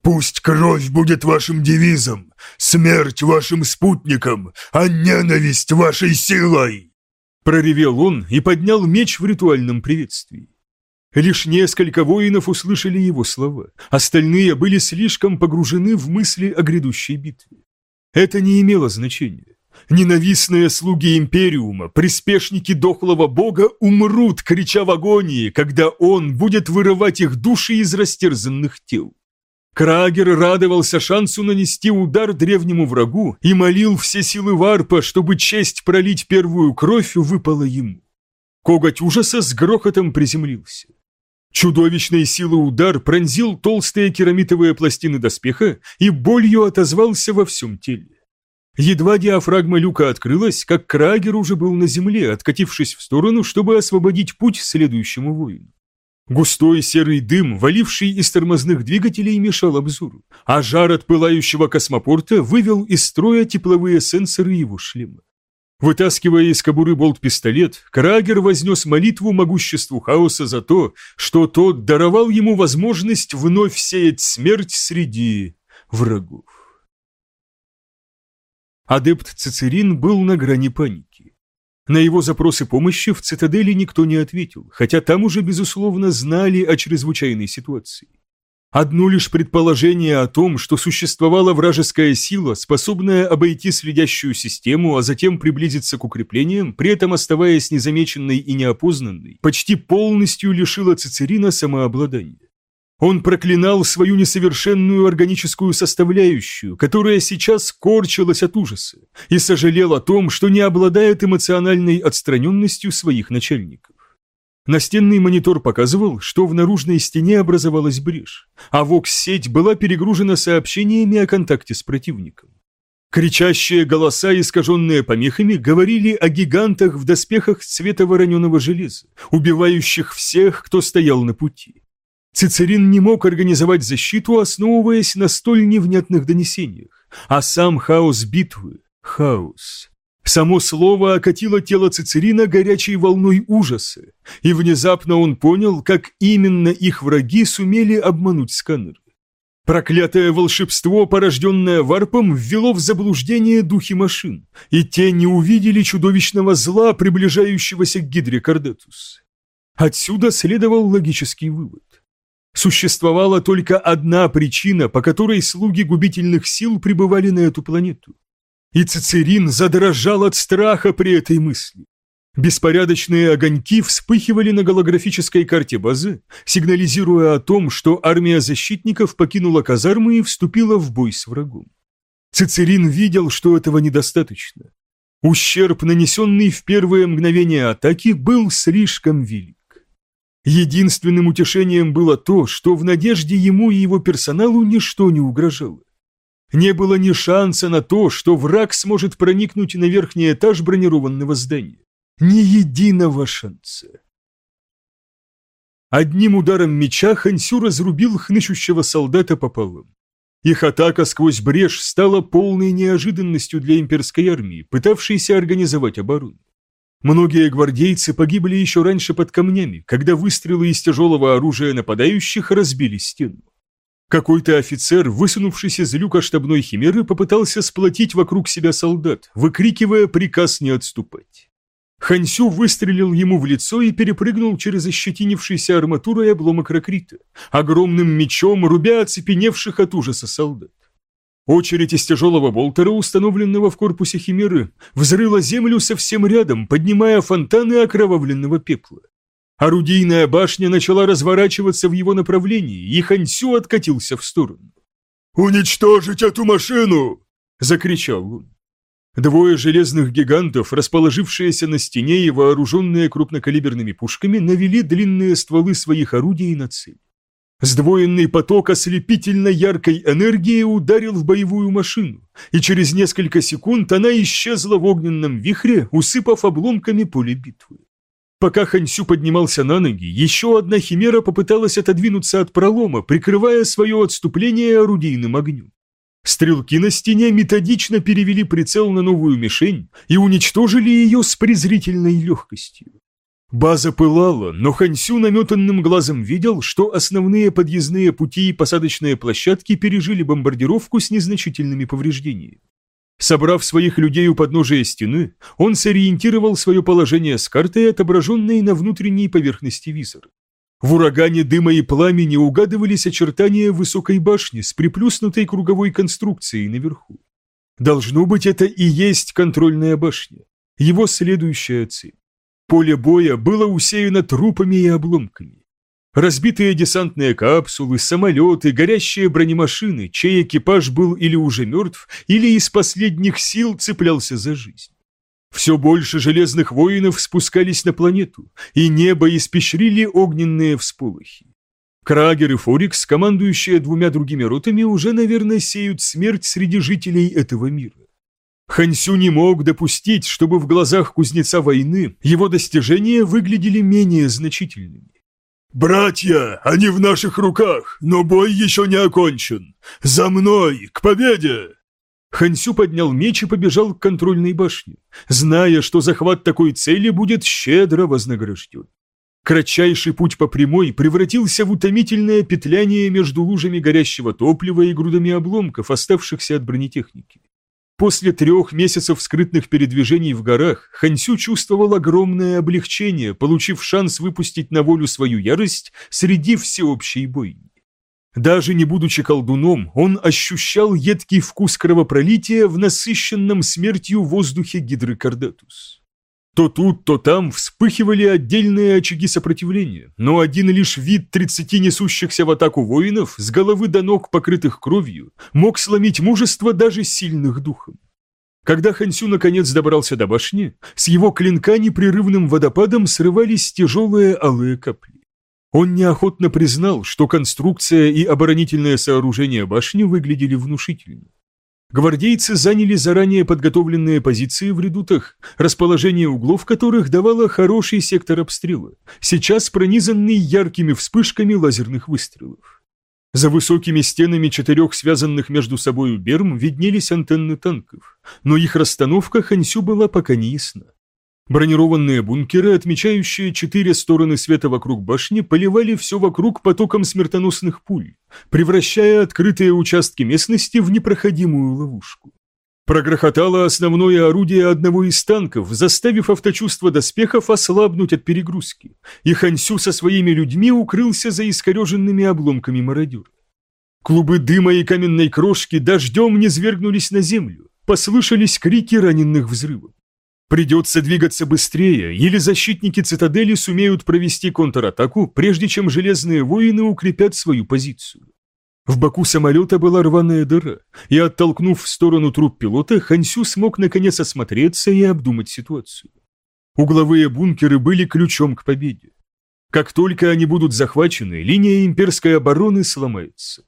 «Пусть кровь будет вашим девизом, смерть вашим спутником, а ненависть вашей силой!» Проревел он и поднял меч в ритуальном приветствии. Лишь несколько воинов услышали его слова, остальные были слишком погружены в мысли о грядущей битве. Это не имело значения. Ненавистные слуги Империума, приспешники дохлого бога умрут, крича в агонии, когда он будет вырывать их души из растерзанных тел. Крагер радовался шансу нанести удар древнему врагу и молил все силы варпа, чтобы честь пролить первую кровь выпала ему. Коготь ужаса с грохотом приземлился. Чудовищной силы удар пронзил толстые керамитовые пластины доспеха и болью отозвался во всем теле. Едва диафрагма люка открылась, как Крагер уже был на земле, откатившись в сторону, чтобы освободить путь следующему воину. Густой серый дым, валивший из тормозных двигателей, мешал обзору, а жар от пылающего космопорта вывел из строя тепловые сенсоры его шлема. Вытаскивая из кобуры болт-пистолет, Крагер вознес молитву могуществу хаоса за то, что тот даровал ему возможность вновь сеять смерть среди врагов. Адепт Цицерин был на грани паники. На его запросы помощи в цитадели никто не ответил, хотя там уже, безусловно, знали о чрезвычайной ситуации. Одно лишь предположение о том, что существовала вражеская сила, способная обойти следящую систему, а затем приблизиться к укреплениям, при этом оставаясь незамеченной и неопознанной, почти полностью лишило Цицерина самообладания. Он проклинал свою несовершенную органическую составляющую, которая сейчас корчилась от ужаса, и сожалел о том, что не обладает эмоциональной отстраненностью своих начальников. Настенный монитор показывал, что в наружной стене образовалась брешь, а вокс-сеть была перегружена сообщениями о контакте с противником. Кричащие голоса, искаженные помехами, говорили о гигантах в доспехах цвета вороненого железа, убивающих всех, кто стоял на пути. Цицерин не мог организовать защиту, основываясь на столь невнятных донесениях, а сам хаос битвы – хаос. Само слово окатило тело Цицерина горячей волной ужаса, и внезапно он понял, как именно их враги сумели обмануть сканеры. Проклятое волшебство, порожденное варпом, ввело в заблуждение духи машин, и те не увидели чудовищного зла, приближающегося к Гидре Кардетус. Отсюда следовал логический вывод. Существовала только одна причина, по которой слуги губительных сил пребывали на эту планету. И Цицерин задрожал от страха при этой мысли. Беспорядочные огоньки вспыхивали на голографической карте базы, сигнализируя о том, что армия защитников покинула казармы и вступила в бой с врагом. Цицерин видел, что этого недостаточно. Ущерб, нанесенный в первые мгновения атаки, был слишком велик. Единственным утешением было то, что в надежде ему и его персоналу ничто не угрожало. Не было ни шанса на то, что враг сможет проникнуть на верхний этаж бронированного здания. Ни единого шанса. Одним ударом меча Хансю разрубил хнычущего солдата пополам. Их атака сквозь брешь стала полной неожиданностью для имперской армии, пытавшейся организовать оборону. Многие гвардейцы погибли еще раньше под камнями, когда выстрелы из тяжелого оружия нападающих разбили стену. Какой-то офицер, высунувшись из люка штабной химеры, попытался сплотить вокруг себя солдат, выкрикивая приказ не отступать. Хансю выстрелил ему в лицо и перепрыгнул через ощетинившийся арматурой обломок ракрита, огромным мечом рубя оцепеневших от ужаса солдат. Очередь из тяжелого болтера, установленного в корпусе химеры, взрыла землю совсем рядом, поднимая фонтаны окровавленного пепла. Орудийная башня начала разворачиваться в его направлении, и Хансю откатился в сторону. «Уничтожить эту машину!» – закричал он. Двое железных гигантов, расположившиеся на стене и вооруженные крупнокалиберными пушками, навели длинные стволы своих орудий на цель. Сдвоенный поток ослепительно яркой энергии ударил в боевую машину, и через несколько секунд она исчезла в огненном вихре, усыпав обломками поле битвы. Пока Хансю поднимался на ноги, еще одна химера попыталась отодвинуться от пролома, прикрывая свое отступление орудийным огнем. Стрелки на стене методично перевели прицел на новую мишень и уничтожили ее с презрительной легкостью. База пылала, но Хансю наметанным глазом видел, что основные подъездные пути и посадочные площадки пережили бомбардировку с незначительными повреждениями. Собрав своих людей у подножия стены, он сориентировал свое положение с картой, отображенной на внутренней поверхности визора. В урагане дыма и пламени угадывались очертания высокой башни с приплюснутой круговой конструкцией наверху. Должно быть, это и есть контрольная башня, его следующая цель. Поле боя было усеяно трупами и обломками. Разбитые десантные капсулы, самолеты, горящие бронемашины, чей экипаж был или уже мертв, или из последних сил цеплялся за жизнь. Все больше железных воинов спускались на планету, и небо испещрили огненные всполохи. Крагер и Форикс, командующие двумя другими ротами, уже, наверное, сеют смерть среди жителей этого мира. Хансю не мог допустить, чтобы в глазах кузнеца войны его достижения выглядели менее значительными. «Братья, они в наших руках, но бой еще не окончен! За мной, к победе!» Хансю поднял меч и побежал к контрольной башне, зная, что захват такой цели будет щедро вознагражден. Кратчайший путь по прямой превратился в утомительное петляние между лужами горящего топлива и грудами обломков, оставшихся от бронетехники. После трех месяцев скрытных передвижений в горах Хансю чувствовал огромное облегчение, получив шанс выпустить на волю свою ярость среди всеобщей бойни. Даже не будучи колдуном, он ощущал едкий вкус кровопролития в насыщенном смертью воздухе Гидрокардатус. То тут, то там вспыхивали отдельные очаги сопротивления, но один лишь вид тридцати несущихся в атаку воинов, с головы до ног покрытых кровью, мог сломить мужество даже сильных духом. Когда Хансю наконец добрался до башни, с его клинка непрерывным водопадом срывались тяжелые алые капли. Он неохотно признал, что конструкция и оборонительное сооружение башни выглядели внушительно. Гвардейцы заняли заранее подготовленные позиции в редутах, расположение углов которых давало хороший сектор обстрела, сейчас пронизанный яркими вспышками лазерных выстрелов. За высокими стенами четырех связанных между собой берм виднелись антенны танков, но их расстановка Хансю была пока не ясна. Бронированные бункеры, отмечающие четыре стороны света вокруг башни, поливали все вокруг потоком смертоносных пуль, превращая открытые участки местности в непроходимую ловушку. Прогрохотало основное орудие одного из танков, заставив авточувство доспехов ослабнуть от перегрузки, и Хансю со своими людьми укрылся за искореженными обломками мародера. Клубы дыма и каменной крошки дождем не свергнулись на землю, послышались крики раненых взрывов. Придется двигаться быстрее, или защитники цитадели сумеют провести контратаку, прежде чем железные воины укрепят свою позицию. В боку самолета была рваная дыра, и, оттолкнув в сторону труп пилота, Хансю смог наконец осмотреться и обдумать ситуацию. Угловые бункеры были ключом к победе. Как только они будут захвачены, линия имперской обороны сломается.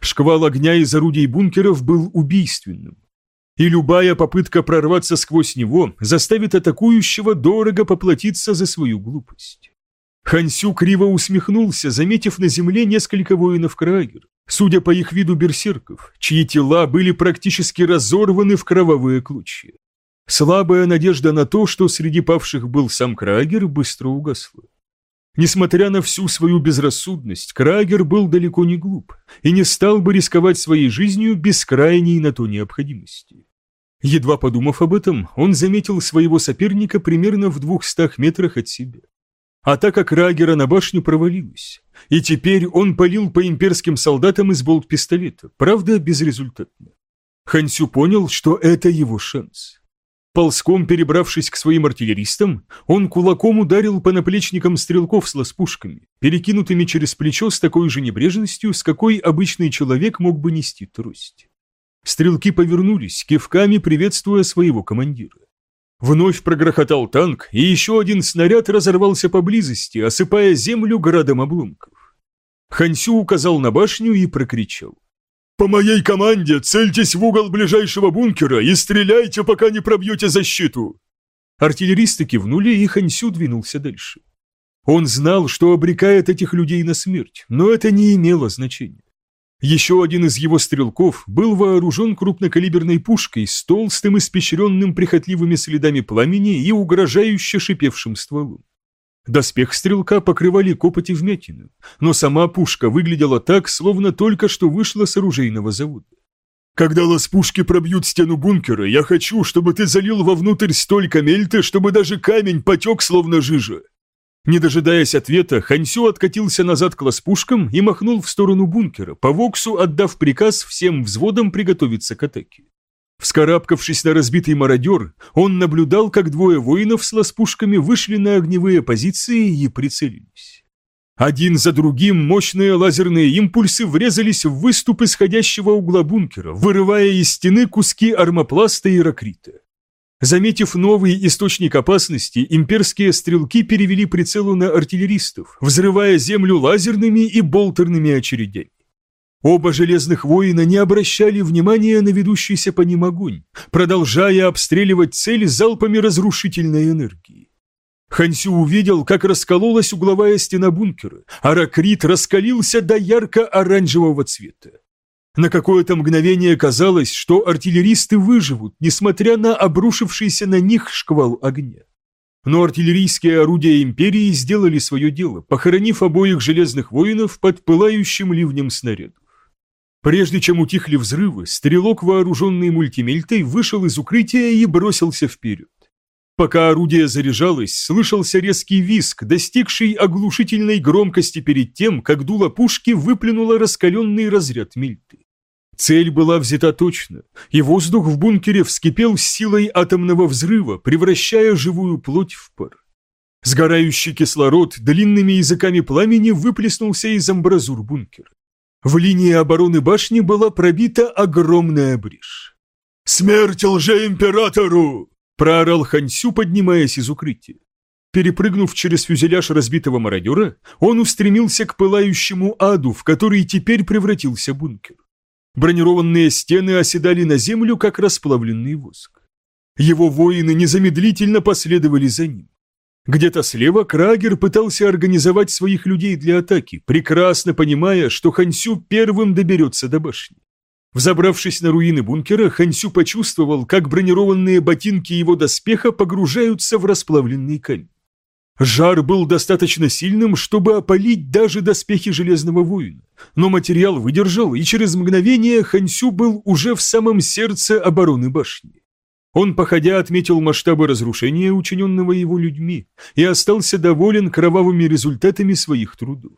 Шквал огня из орудий бункеров был убийственным и любая попытка прорваться сквозь него заставит атакующего дорого поплатиться за свою глупость. Хансю криво усмехнулся, заметив на земле несколько воинов Краагер, судя по их виду берсерков, чьи тела были практически разорваны в кровавые клочья. Слабая надежда на то, что среди павших был сам Краагер, быстро угасла. Несмотря на всю свою безрассудность, Крагер был далеко не глуп и не стал бы рисковать своей жизнью без крайней на то необходимости. Едва подумав об этом, он заметил своего соперника примерно в двухстах метрах от себя. Атака Крагера на башню провалилась, и теперь он палил по имперским солдатам из болт-пистолета, правда, безрезультатно. Хансю понял, что это его шанс. Ползком перебравшись к своим артиллеристам, он кулаком ударил по наплечникам стрелков с ласпушками, перекинутыми через плечо с такой же небрежностью, с какой обычный человек мог бы нести трость. Стрелки повернулись, кивками приветствуя своего командира. Вновь прогрохотал танк, и еще один снаряд разорвался поблизости, осыпая землю градом обломков. Хансю указал на башню и прокричал. «По моей команде цельтесь в угол ближайшего бункера и стреляйте, пока не пробьете защиту!» Артиллеристы кивнули, и Хансю двинулся дальше. Он знал, что обрекает этих людей на смерть, но это не имело значения. Еще один из его стрелков был вооружен крупнокалиберной пушкой с толстым, испещренным прихотливыми следами пламени и угрожающе шипевшим стволом. Доспех стрелка покрывали копоть и вмятины, но сама пушка выглядела так, словно только что вышла с оружейного завода. «Когда лаз-пушки пробьют стену бункера, я хочу, чтобы ты залил вовнутрь столько мельты, чтобы даже камень потек, словно жижа». Не дожидаясь ответа, Хансю откатился назад к лаз-пушкам и махнул в сторону бункера, по Воксу отдав приказ всем взводам приготовиться к атаке. Вскарабкавшись на разбитый мародер, он наблюдал, как двое воинов с ласпушками вышли на огневые позиции и прицелились. Один за другим мощные лазерные импульсы врезались в выступ исходящего угла бункера, вырывая из стены куски армопласта и ракрита. Заметив новый источник опасности, имперские стрелки перевели прицелу на артиллеристов, взрывая землю лазерными и болтерными очередями. Оба железных воина не обращали внимания на ведущийся по ним огонь, продолжая обстреливать цель залпами разрушительной энергии. Хансю увидел, как раскололась угловая стена бункера, а ракрит раскалился до ярко-оранжевого цвета. На какое-то мгновение казалось, что артиллеристы выживут, несмотря на обрушившийся на них шквал огня. Но артиллерийские орудия Империи сделали свое дело, похоронив обоих железных воинов под пылающим ливнем снарядов. Прежде чем утихли взрывы, стрелок, вооруженный мультимельтой, вышел из укрытия и бросился вперед. Пока орудие заряжалось, слышался резкий визг, достигший оглушительной громкости перед тем, как дуло пушки выплюнуло раскаленный разряд мильты. Цель была взята точно, и воздух в бункере вскипел с силой атомного взрыва, превращая живую плоть в пар. Сгорающий кислород длинными языками пламени выплеснулся из амбразур бункера. В линии обороны башни была пробита огромная брешь. «Смерть лжеимператору!» проорал Хансю, поднимаясь из укрытия. Перепрыгнув через фюзеляж разбитого мародера, он устремился к пылающему аду, в который теперь превратился бункер. Бронированные стены оседали на землю, как расплавленный воск. Его воины незамедлительно последовали за ним. Где-то слева Крагер пытался организовать своих людей для атаки, прекрасно понимая, что Хансю первым доберется до башни. Взобравшись на руины бункера, Хансю почувствовал, как бронированные ботинки его доспеха погружаются в расплавленный камень. Жар был достаточно сильным, чтобы опалить даже доспехи Железного Воина, но материал выдержал, и через мгновение Хансю был уже в самом сердце обороны башни. Он, походя, отметил масштабы разрушения, учиненного его людьми, и остался доволен кровавыми результатами своих трудов.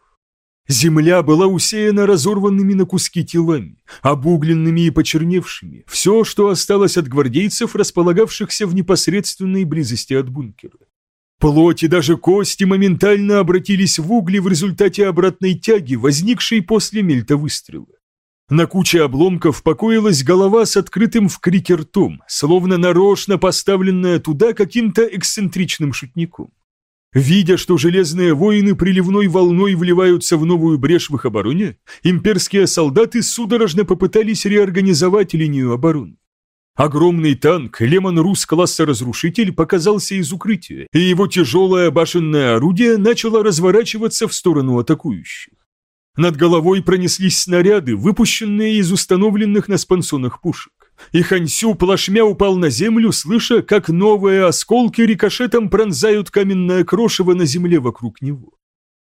Земля была усеяна разорванными на куски телами, обугленными и почерневшими, все, что осталось от гвардейцев, располагавшихся в непосредственной близости от бункера. Плоть и даже кости моментально обратились в угли в результате обратной тяги, возникшей после мельта выстрела. На куче обломков покоилась голова с открытым в крике ртом, словно нарочно поставленная туда каким-то эксцентричным шутником. Видя, что железные воины приливной волной вливаются в новую брешь в их обороне, имперские солдаты судорожно попытались реорганизовать линию обороны. Огромный танк Лемон Рус класса «Разрушитель» показался из укрытия, и его тяжелое башенное орудие начало разворачиваться в сторону атакующих. Над головой пронеслись снаряды, выпущенные из установленных на спансонах пушек и Хансю плашмя упал на землю, слыша, как новые осколки рикошетом пронзают каменное крошево на земле вокруг него.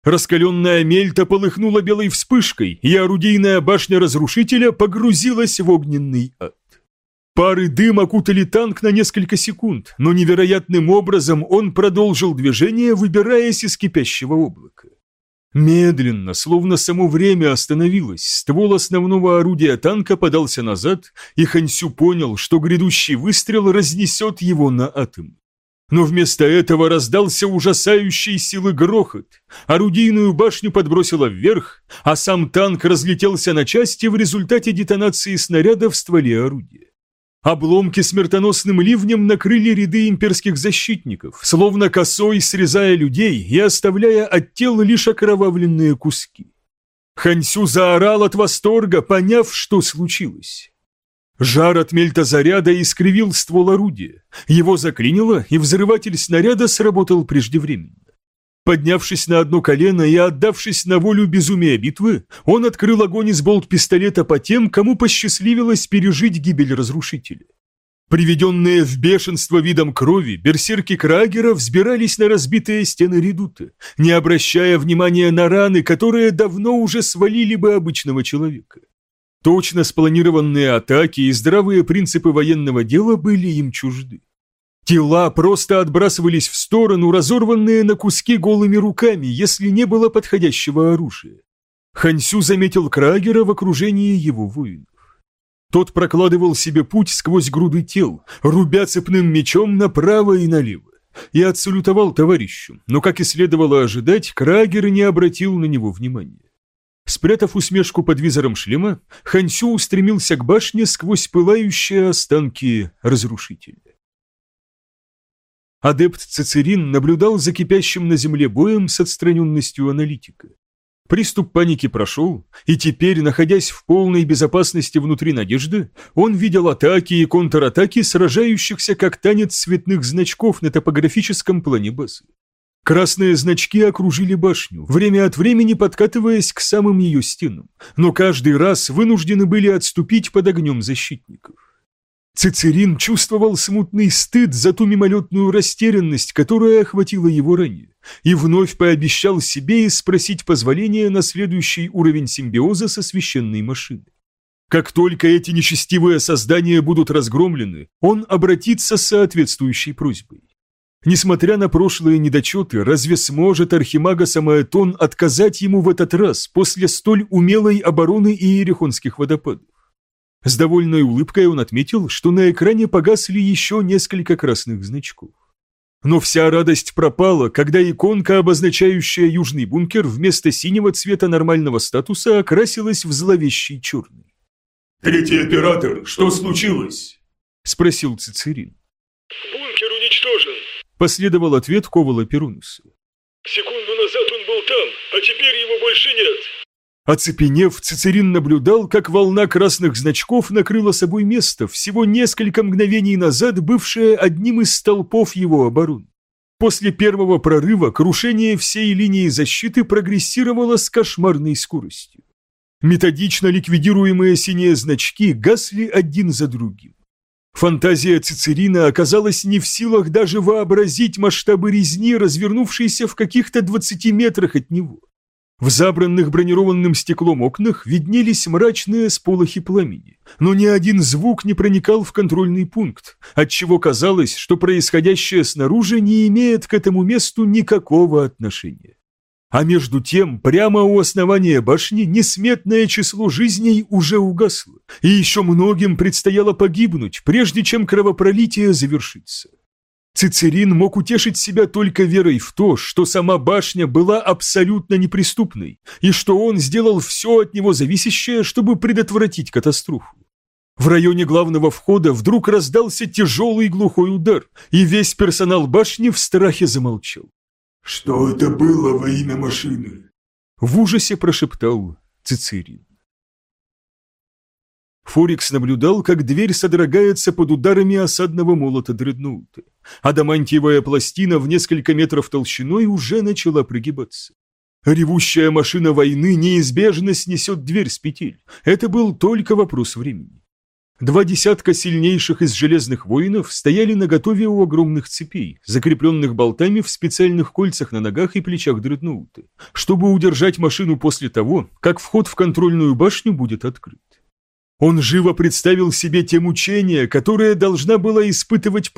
Раскаленная мельта полыхнула белой вспышкой, и орудийная башня разрушителя погрузилась в огненный ад. Пары дым окутали танк на несколько секунд, но невероятным образом он продолжил движение, выбираясь из кипящего облака. Медленно, словно само время остановилось, ствол основного орудия танка подался назад, и Хансю понял, что грядущий выстрел разнесет его на атом. Но вместо этого раздался ужасающий силы грохот. Орудийную башню подбросило вверх, а сам танк разлетелся на части в результате детонации снаряда в стволе орудия. Обломки смертоносным ливнем накрыли ряды имперских защитников, словно косой срезая людей и оставляя от тел лишь окровавленные куски. Хансю заорал от восторга, поняв, что случилось. Жар от мельтозаряда искривил ствол орудия, его заклинило, и взрыватель снаряда сработал преждевременно. Поднявшись на одно колено и отдавшись на волю безумия битвы, он открыл огонь из болт-пистолета по тем, кому посчастливилось пережить гибель разрушителя. Приведенные в бешенство видом крови, берсерки Крагера взбирались на разбитые стены редута, не обращая внимания на раны, которые давно уже свалили бы обычного человека. Точно спланированные атаки и здравые принципы военного дела были им чужды. Тела просто отбрасывались в сторону, разорванные на куски голыми руками, если не было подходящего оружия. Хансю заметил Крагера в окружении его воинов. Тот прокладывал себе путь сквозь груды тел, рубя цепным мечом направо и налево. и отсалютовал товарищу, но, как и следовало ожидать, Крагер не обратил на него внимания. Спрятав усмешку под визором шлема, Хансю устремился к башне сквозь пылающие останки разрушителя. Адепт Цицерин наблюдал за кипящим на земле боем с отстраненностью аналитика. Приступ паники прошел, и теперь, находясь в полной безопасности внутри надежды, он видел атаки и контратаки сражающихся как танец цветных значков на топографическом плане базы. Красные значки окружили башню, время от времени подкатываясь к самым ее стенам, но каждый раз вынуждены были отступить под огнем защитников. Цицерин чувствовал смутный стыд за ту мимолетную растерянность, которая охватила его ранее, и вновь пообещал себе спросить позволения на следующий уровень симбиоза со священной машиной. Как только эти нечестивые создания будут разгромлены, он обратится с соответствующей просьбой. Несмотря на прошлые недочеты, разве сможет Архимага Самаэтон отказать ему в этот раз после столь умелой обороны Иерихонских водопадов? С довольной улыбкой он отметил, что на экране погасли еще несколько красных значков. Но вся радость пропала, когда иконка, обозначающая южный бункер, вместо синего цвета нормального статуса окрасилась в зловещий черный. «Третий оператор, что случилось?» – спросил Цицерин. «Бункер уничтожен», – последовал ответ Ковала Перунуса. «Секунду назад он был там, а теперь его больше нет». Оцепенев, Цицерин наблюдал, как волна красных значков накрыла собой место, всего несколько мгновений назад бывшее одним из столпов его обороны. После первого прорыва крушение всей линии защиты прогрессировало с кошмарной скоростью. Методично ликвидируемые синие значки гасли один за другим. Фантазия Цицерина оказалась не в силах даже вообразить масштабы резни, развернувшейся в каких-то 20 метрах от него. В забранных бронированным стеклом окнах виднелись мрачные сполохи пламени, но ни один звук не проникал в контрольный пункт, отчего казалось, что происходящее снаружи не имеет к этому месту никакого отношения. А между тем, прямо у основания башни несметное число жизней уже угасло, и еще многим предстояло погибнуть, прежде чем кровопролитие завершится. Цицерин мог утешить себя только верой в то, что сама башня была абсолютно неприступной, и что он сделал все от него зависящее, чтобы предотвратить катастрофу. В районе главного входа вдруг раздался тяжелый глухой удар, и весь персонал башни в страхе замолчал. «Что это было во имя машины?» В ужасе прошептал Цицерин. Форикс наблюдал, как дверь содрогается под ударами осадного молота дредноута. Адамантиевая пластина в несколько метров толщиной уже начала пригибаться. Ревущая машина войны неизбежно снесет дверь с петель. Это был только вопрос времени. Два десятка сильнейших из железных воинов стояли наготове у огромных цепей, закрепленных болтами в специальных кольцах на ногах и плечах дредноута, чтобы удержать машину после того, как вход в контрольную башню будет открыт. Он живо представил себе те мучения, которые должна была испытывать